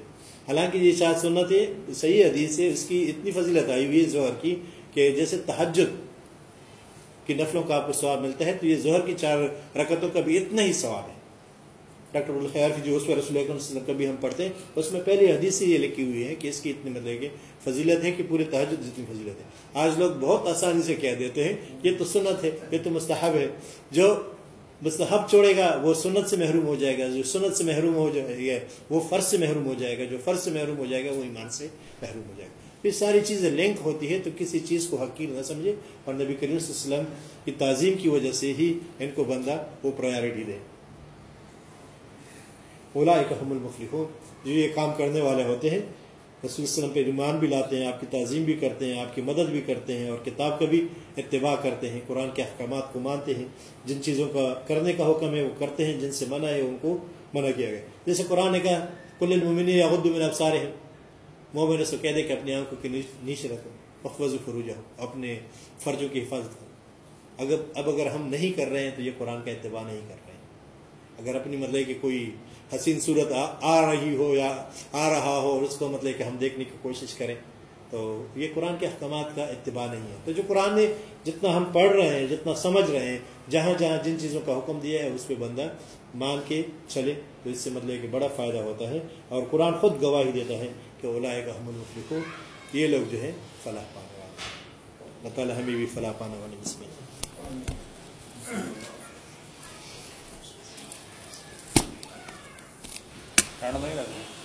حالانکہ یہ چار سنتیں صحیح حدیث ہے، اس کی اتنی فضیلت آئی ہوئی ہے ظہر کی کہ جیسے تحجد کی نفلوں کا آپ کو ثواب ملتا ہے، تو یہ ظہر کی چار رکعتوں کا بھی اتنا ہی ثواب ہے۔ ڈاکٹر الخیار کی جو اس پر رسول وسلم کا بھی ہم پڑھتے ہیں، اس میں پہلی حدیث سے یہ لکھی ہوئی ہے کہ اس کی اتنی مطلب کہ فضیلت ہے کہ پورے تحجد جتنی فضیلت ہے۔ آج لوگ بہت آسانی سے کہہ دیتے ہیں، یہ تو سنت ہے، یہ تو مستحب ہے۔ جو مستحب چھوڑے گا، وہ سنت سے محروم ہو جائے گا، جو سنت سے محروم ہو جائے گا، وہ فرض سے محروم ہو جائے گا، جو فرض سے محروم ہو جائے گا، وہ ایمان سے محروم ہو جائے گا۔ یہ ساری چیزیں لنک ہوتی ہے تو کسی چیز کو حقیر نہ سمجھے اور نبی کریم صلی اللہ علیہ وسلم کی تعظیم کی وجہ سے ہی ان کو بندہ وہ پرائرٹی دے۔ اولا ایک حم المفلحون۔ جو یہ کام کرنے والے ہوتے ہیں رسول وسلم پہ ایمان بھی لاتے ہیں، آپ کی تعظیم بھی کرتے ہیں، آپ کی مدد بھی کرتے ہیں اور کتاب کا بھی اتباع کرتے ہیں، قرآن کے احکامات کو مانتے ہیں، جن چیزوں کا کرنے کا حکم ہے وہ کرتے ہیں، جن سے منع ہے ان کو منع کیا گیا۔ جیسے قرآن نے کہا کل المومن یا غد من ابسارے ہیں مومن سے کہہ دے کہ اپنی آنکھوں کے نیچے رکھو مخوض فرو جاؤ اپنے فرجوں کی حفاظت کرو۔ اگر اب اگر ہم نہیں کر رہے ہیں تو یہ قرآن کا اتباع نہیں کر رہے ہیں۔ اگر اپنی مطلب کہ کوئی حسین صورت آ رہی ہو یا آ رہا ہو اور اس کو مطلب کہ ہم دیکھنے کی کوشش کریں، تو یہ قرآن کے احکامات کا اتباع نہیں ہے۔ تو جو قرآن نے جتنا ہم پڑھ رہے ہیں، جتنا سمجھ رہے ہیں، جہاں جہاں جن چیزوں کا حکم دیا ہے، اس پہ بندہ مان کے چلے، تو اس سے مطلب کہ بڑا فائدہ ہوتا ہے اور قرآن خود گواہی دیتا ہے کہ اولا کا حمل یہ لوگ جو ہے فلاح پانے والے اللہ تعالیٰ ہمیں بھی فلاح پانا والے اس میں بسم اللہ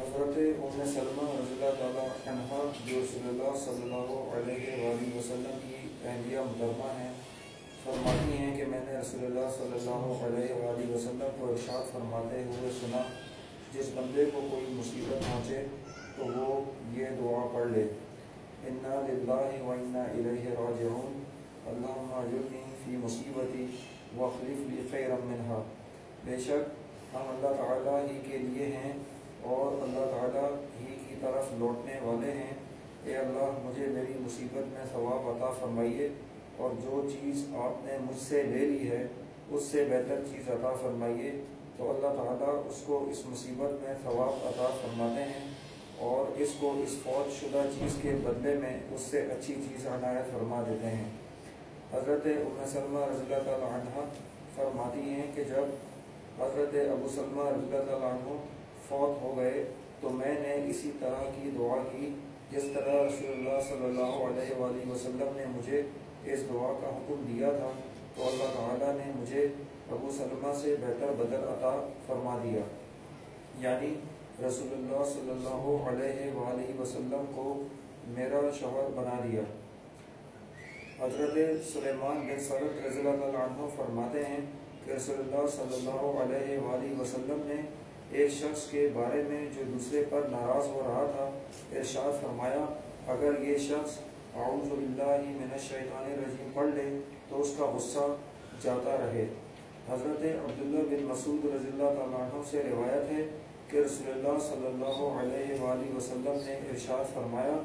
حضرت ام سلمہ رضی اللہ تعالیٰ عنہ جو رسول اللہ صلی اللہ علیہ وآلہ وسلم کی اہلیہ محترمہ ہیں فرماتی ہیں کہ میں نے رسول اللہ صلی اللہ علیہ وآلہ وسلم کو ارشاد فرماتے ہوئے سنا جس بندے کو کوئی مصیبت پہنچے تو وہ یہ دعا پڑھ لے انا للہ و انا الیہ راجعون. اللہم اجرنی فی مصیبتی واخلف لی خیرا منہا. بے شک ہم اللہ تعالیٰ ہی کے لیے ہیں اور اللہ تعالیٰ ہی کی طرف لوٹنے والے ہیں. اے اللہ، مجھے میری مصیبت میں ثواب عطا فرمائیے اور جو چیز آپ نے مجھ سے لے لی ہے، اس سے بہتر چیز عطا فرمائیے۔ تو اللہ تعالیٰ اس کو اس مصیبت میں ثواب عطا فرماتے ہیں۔ اور اس کو اس فوج شدہ چیز کے بدلے میں اس سے اچھی چیز عنایت فرما دیتے ہیں۔ حضرت ام سلمہ رضی اللہ تعالیٰ عنہ فرماتی ہیں کہ جب حضرت ابو سلمہ رضی اللہ تعالیٰ عنہ فوت ہو گئے تو میں نے اسی طرح کی دعا کی، جس طرح رسول اللہ صلی اللہ علیہ وآلہ وسلم نے مجھے اس دعا کا حکم دیا تھا، تو اللہ تعالیٰ نے مجھے ابو سلمہ سے بہتر بدل عطا فرما دیا۔ یعنی رسول اللہ صلی اللہ علیہ وآلہ وسلم کو میرا شوہر بنا دیا حضرت سلیمان بن سرد رضی اللہ تعالیٰ عنہ فرماتے ہیں کہ رسول اللہ صلی اللہ علیہ وآلہ وسلم نے ایک شخص کے بارے میں جو دوسرے پر ناراض ہو رہا تھا، ارشاد فرمایا، اگر یہ شخص اعوذ باللہ من الشیطان الرجیم پڑھ لے تو اس کا غصہ جاتا رہے۔ حضرت عبداللہ بن مسعود رضی اللہ تعالیٰ عنہ سے روایت ہے کہ رسول اللہ صلی اللہ علیہ وآلہ وسلم نے ارشاد فرمایا،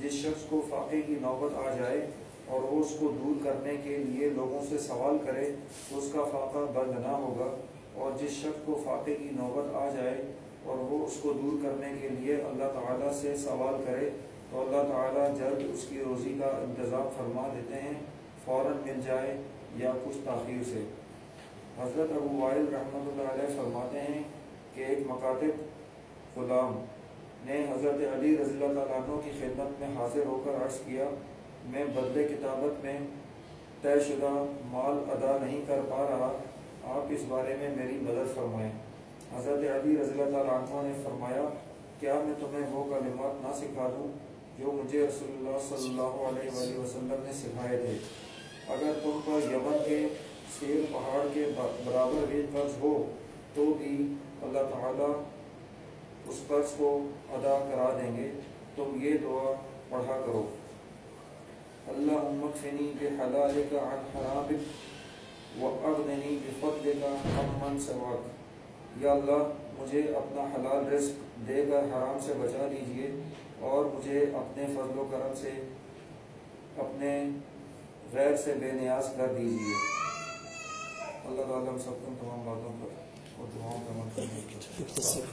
جس شخص کو فاقے کی نوبت آ جائے اور وہ اس کو دور کرنے کے لیے لوگوں سے سوال کرے تو اس کا فاقہ بند نہ ہوگا۔ اور جس شخص کو فاقے کی نوبت آ جائے اور وہ اس کو دور کرنے کے لیے اللہ تعالیٰ سے سوال کرے، تو اللہ تعالیٰ جلد اس کی روزی کا انتظام فرما دیتے ہیں، فوراً مل جائے یا کچھ تاخیر سے۔ حضرت ابو وائل رحمۃ اللہ علیہ فرماتے ہیں کہ ایک مکاتب غلام نے حضرت علی رضی اللہ تعالیٰ عنہ کی خدمت میں حاضر ہو کر عرض کیا، میں بدلے کتابت میں طے شدہ مال ادا نہیں کر پا رہا، آپ اس بارے میں میری مدد فرمائیں۔ حضرت علی رضی اللہ تعالیٰ عنہ نے فرمایا، کیا میں تمہیں وہ کلمات نہ سکھا دوں جو مجھے رسول اللہ صلی اللہ علیہ وآلہ وسلم نے سکھائے تھے؟ اگر تم پر یمن کے سیر پہاڑ کے برابر بھی قرض ہو تو بھی اللہ تعالیٰ اس قرض کو ادا کرا دیں گے، تم یہ دعا پڑھا کرو۔ اللہ امکفنی کے حلال کا عن حرامک وَأَغْنِنِي بِفَضْلِكَ عَمَّنْ سَوَاكَ یا اللہ، مجھے اپنا حلال رزق دے کر حرام سے بچا لیجیے اور مجھے اپنے فضل و کرم سے، اپنے غیر سے بے نیاز کر دیجیے۔ اللہ تعالیٰ ہم سب کو تمام باتوں پر اور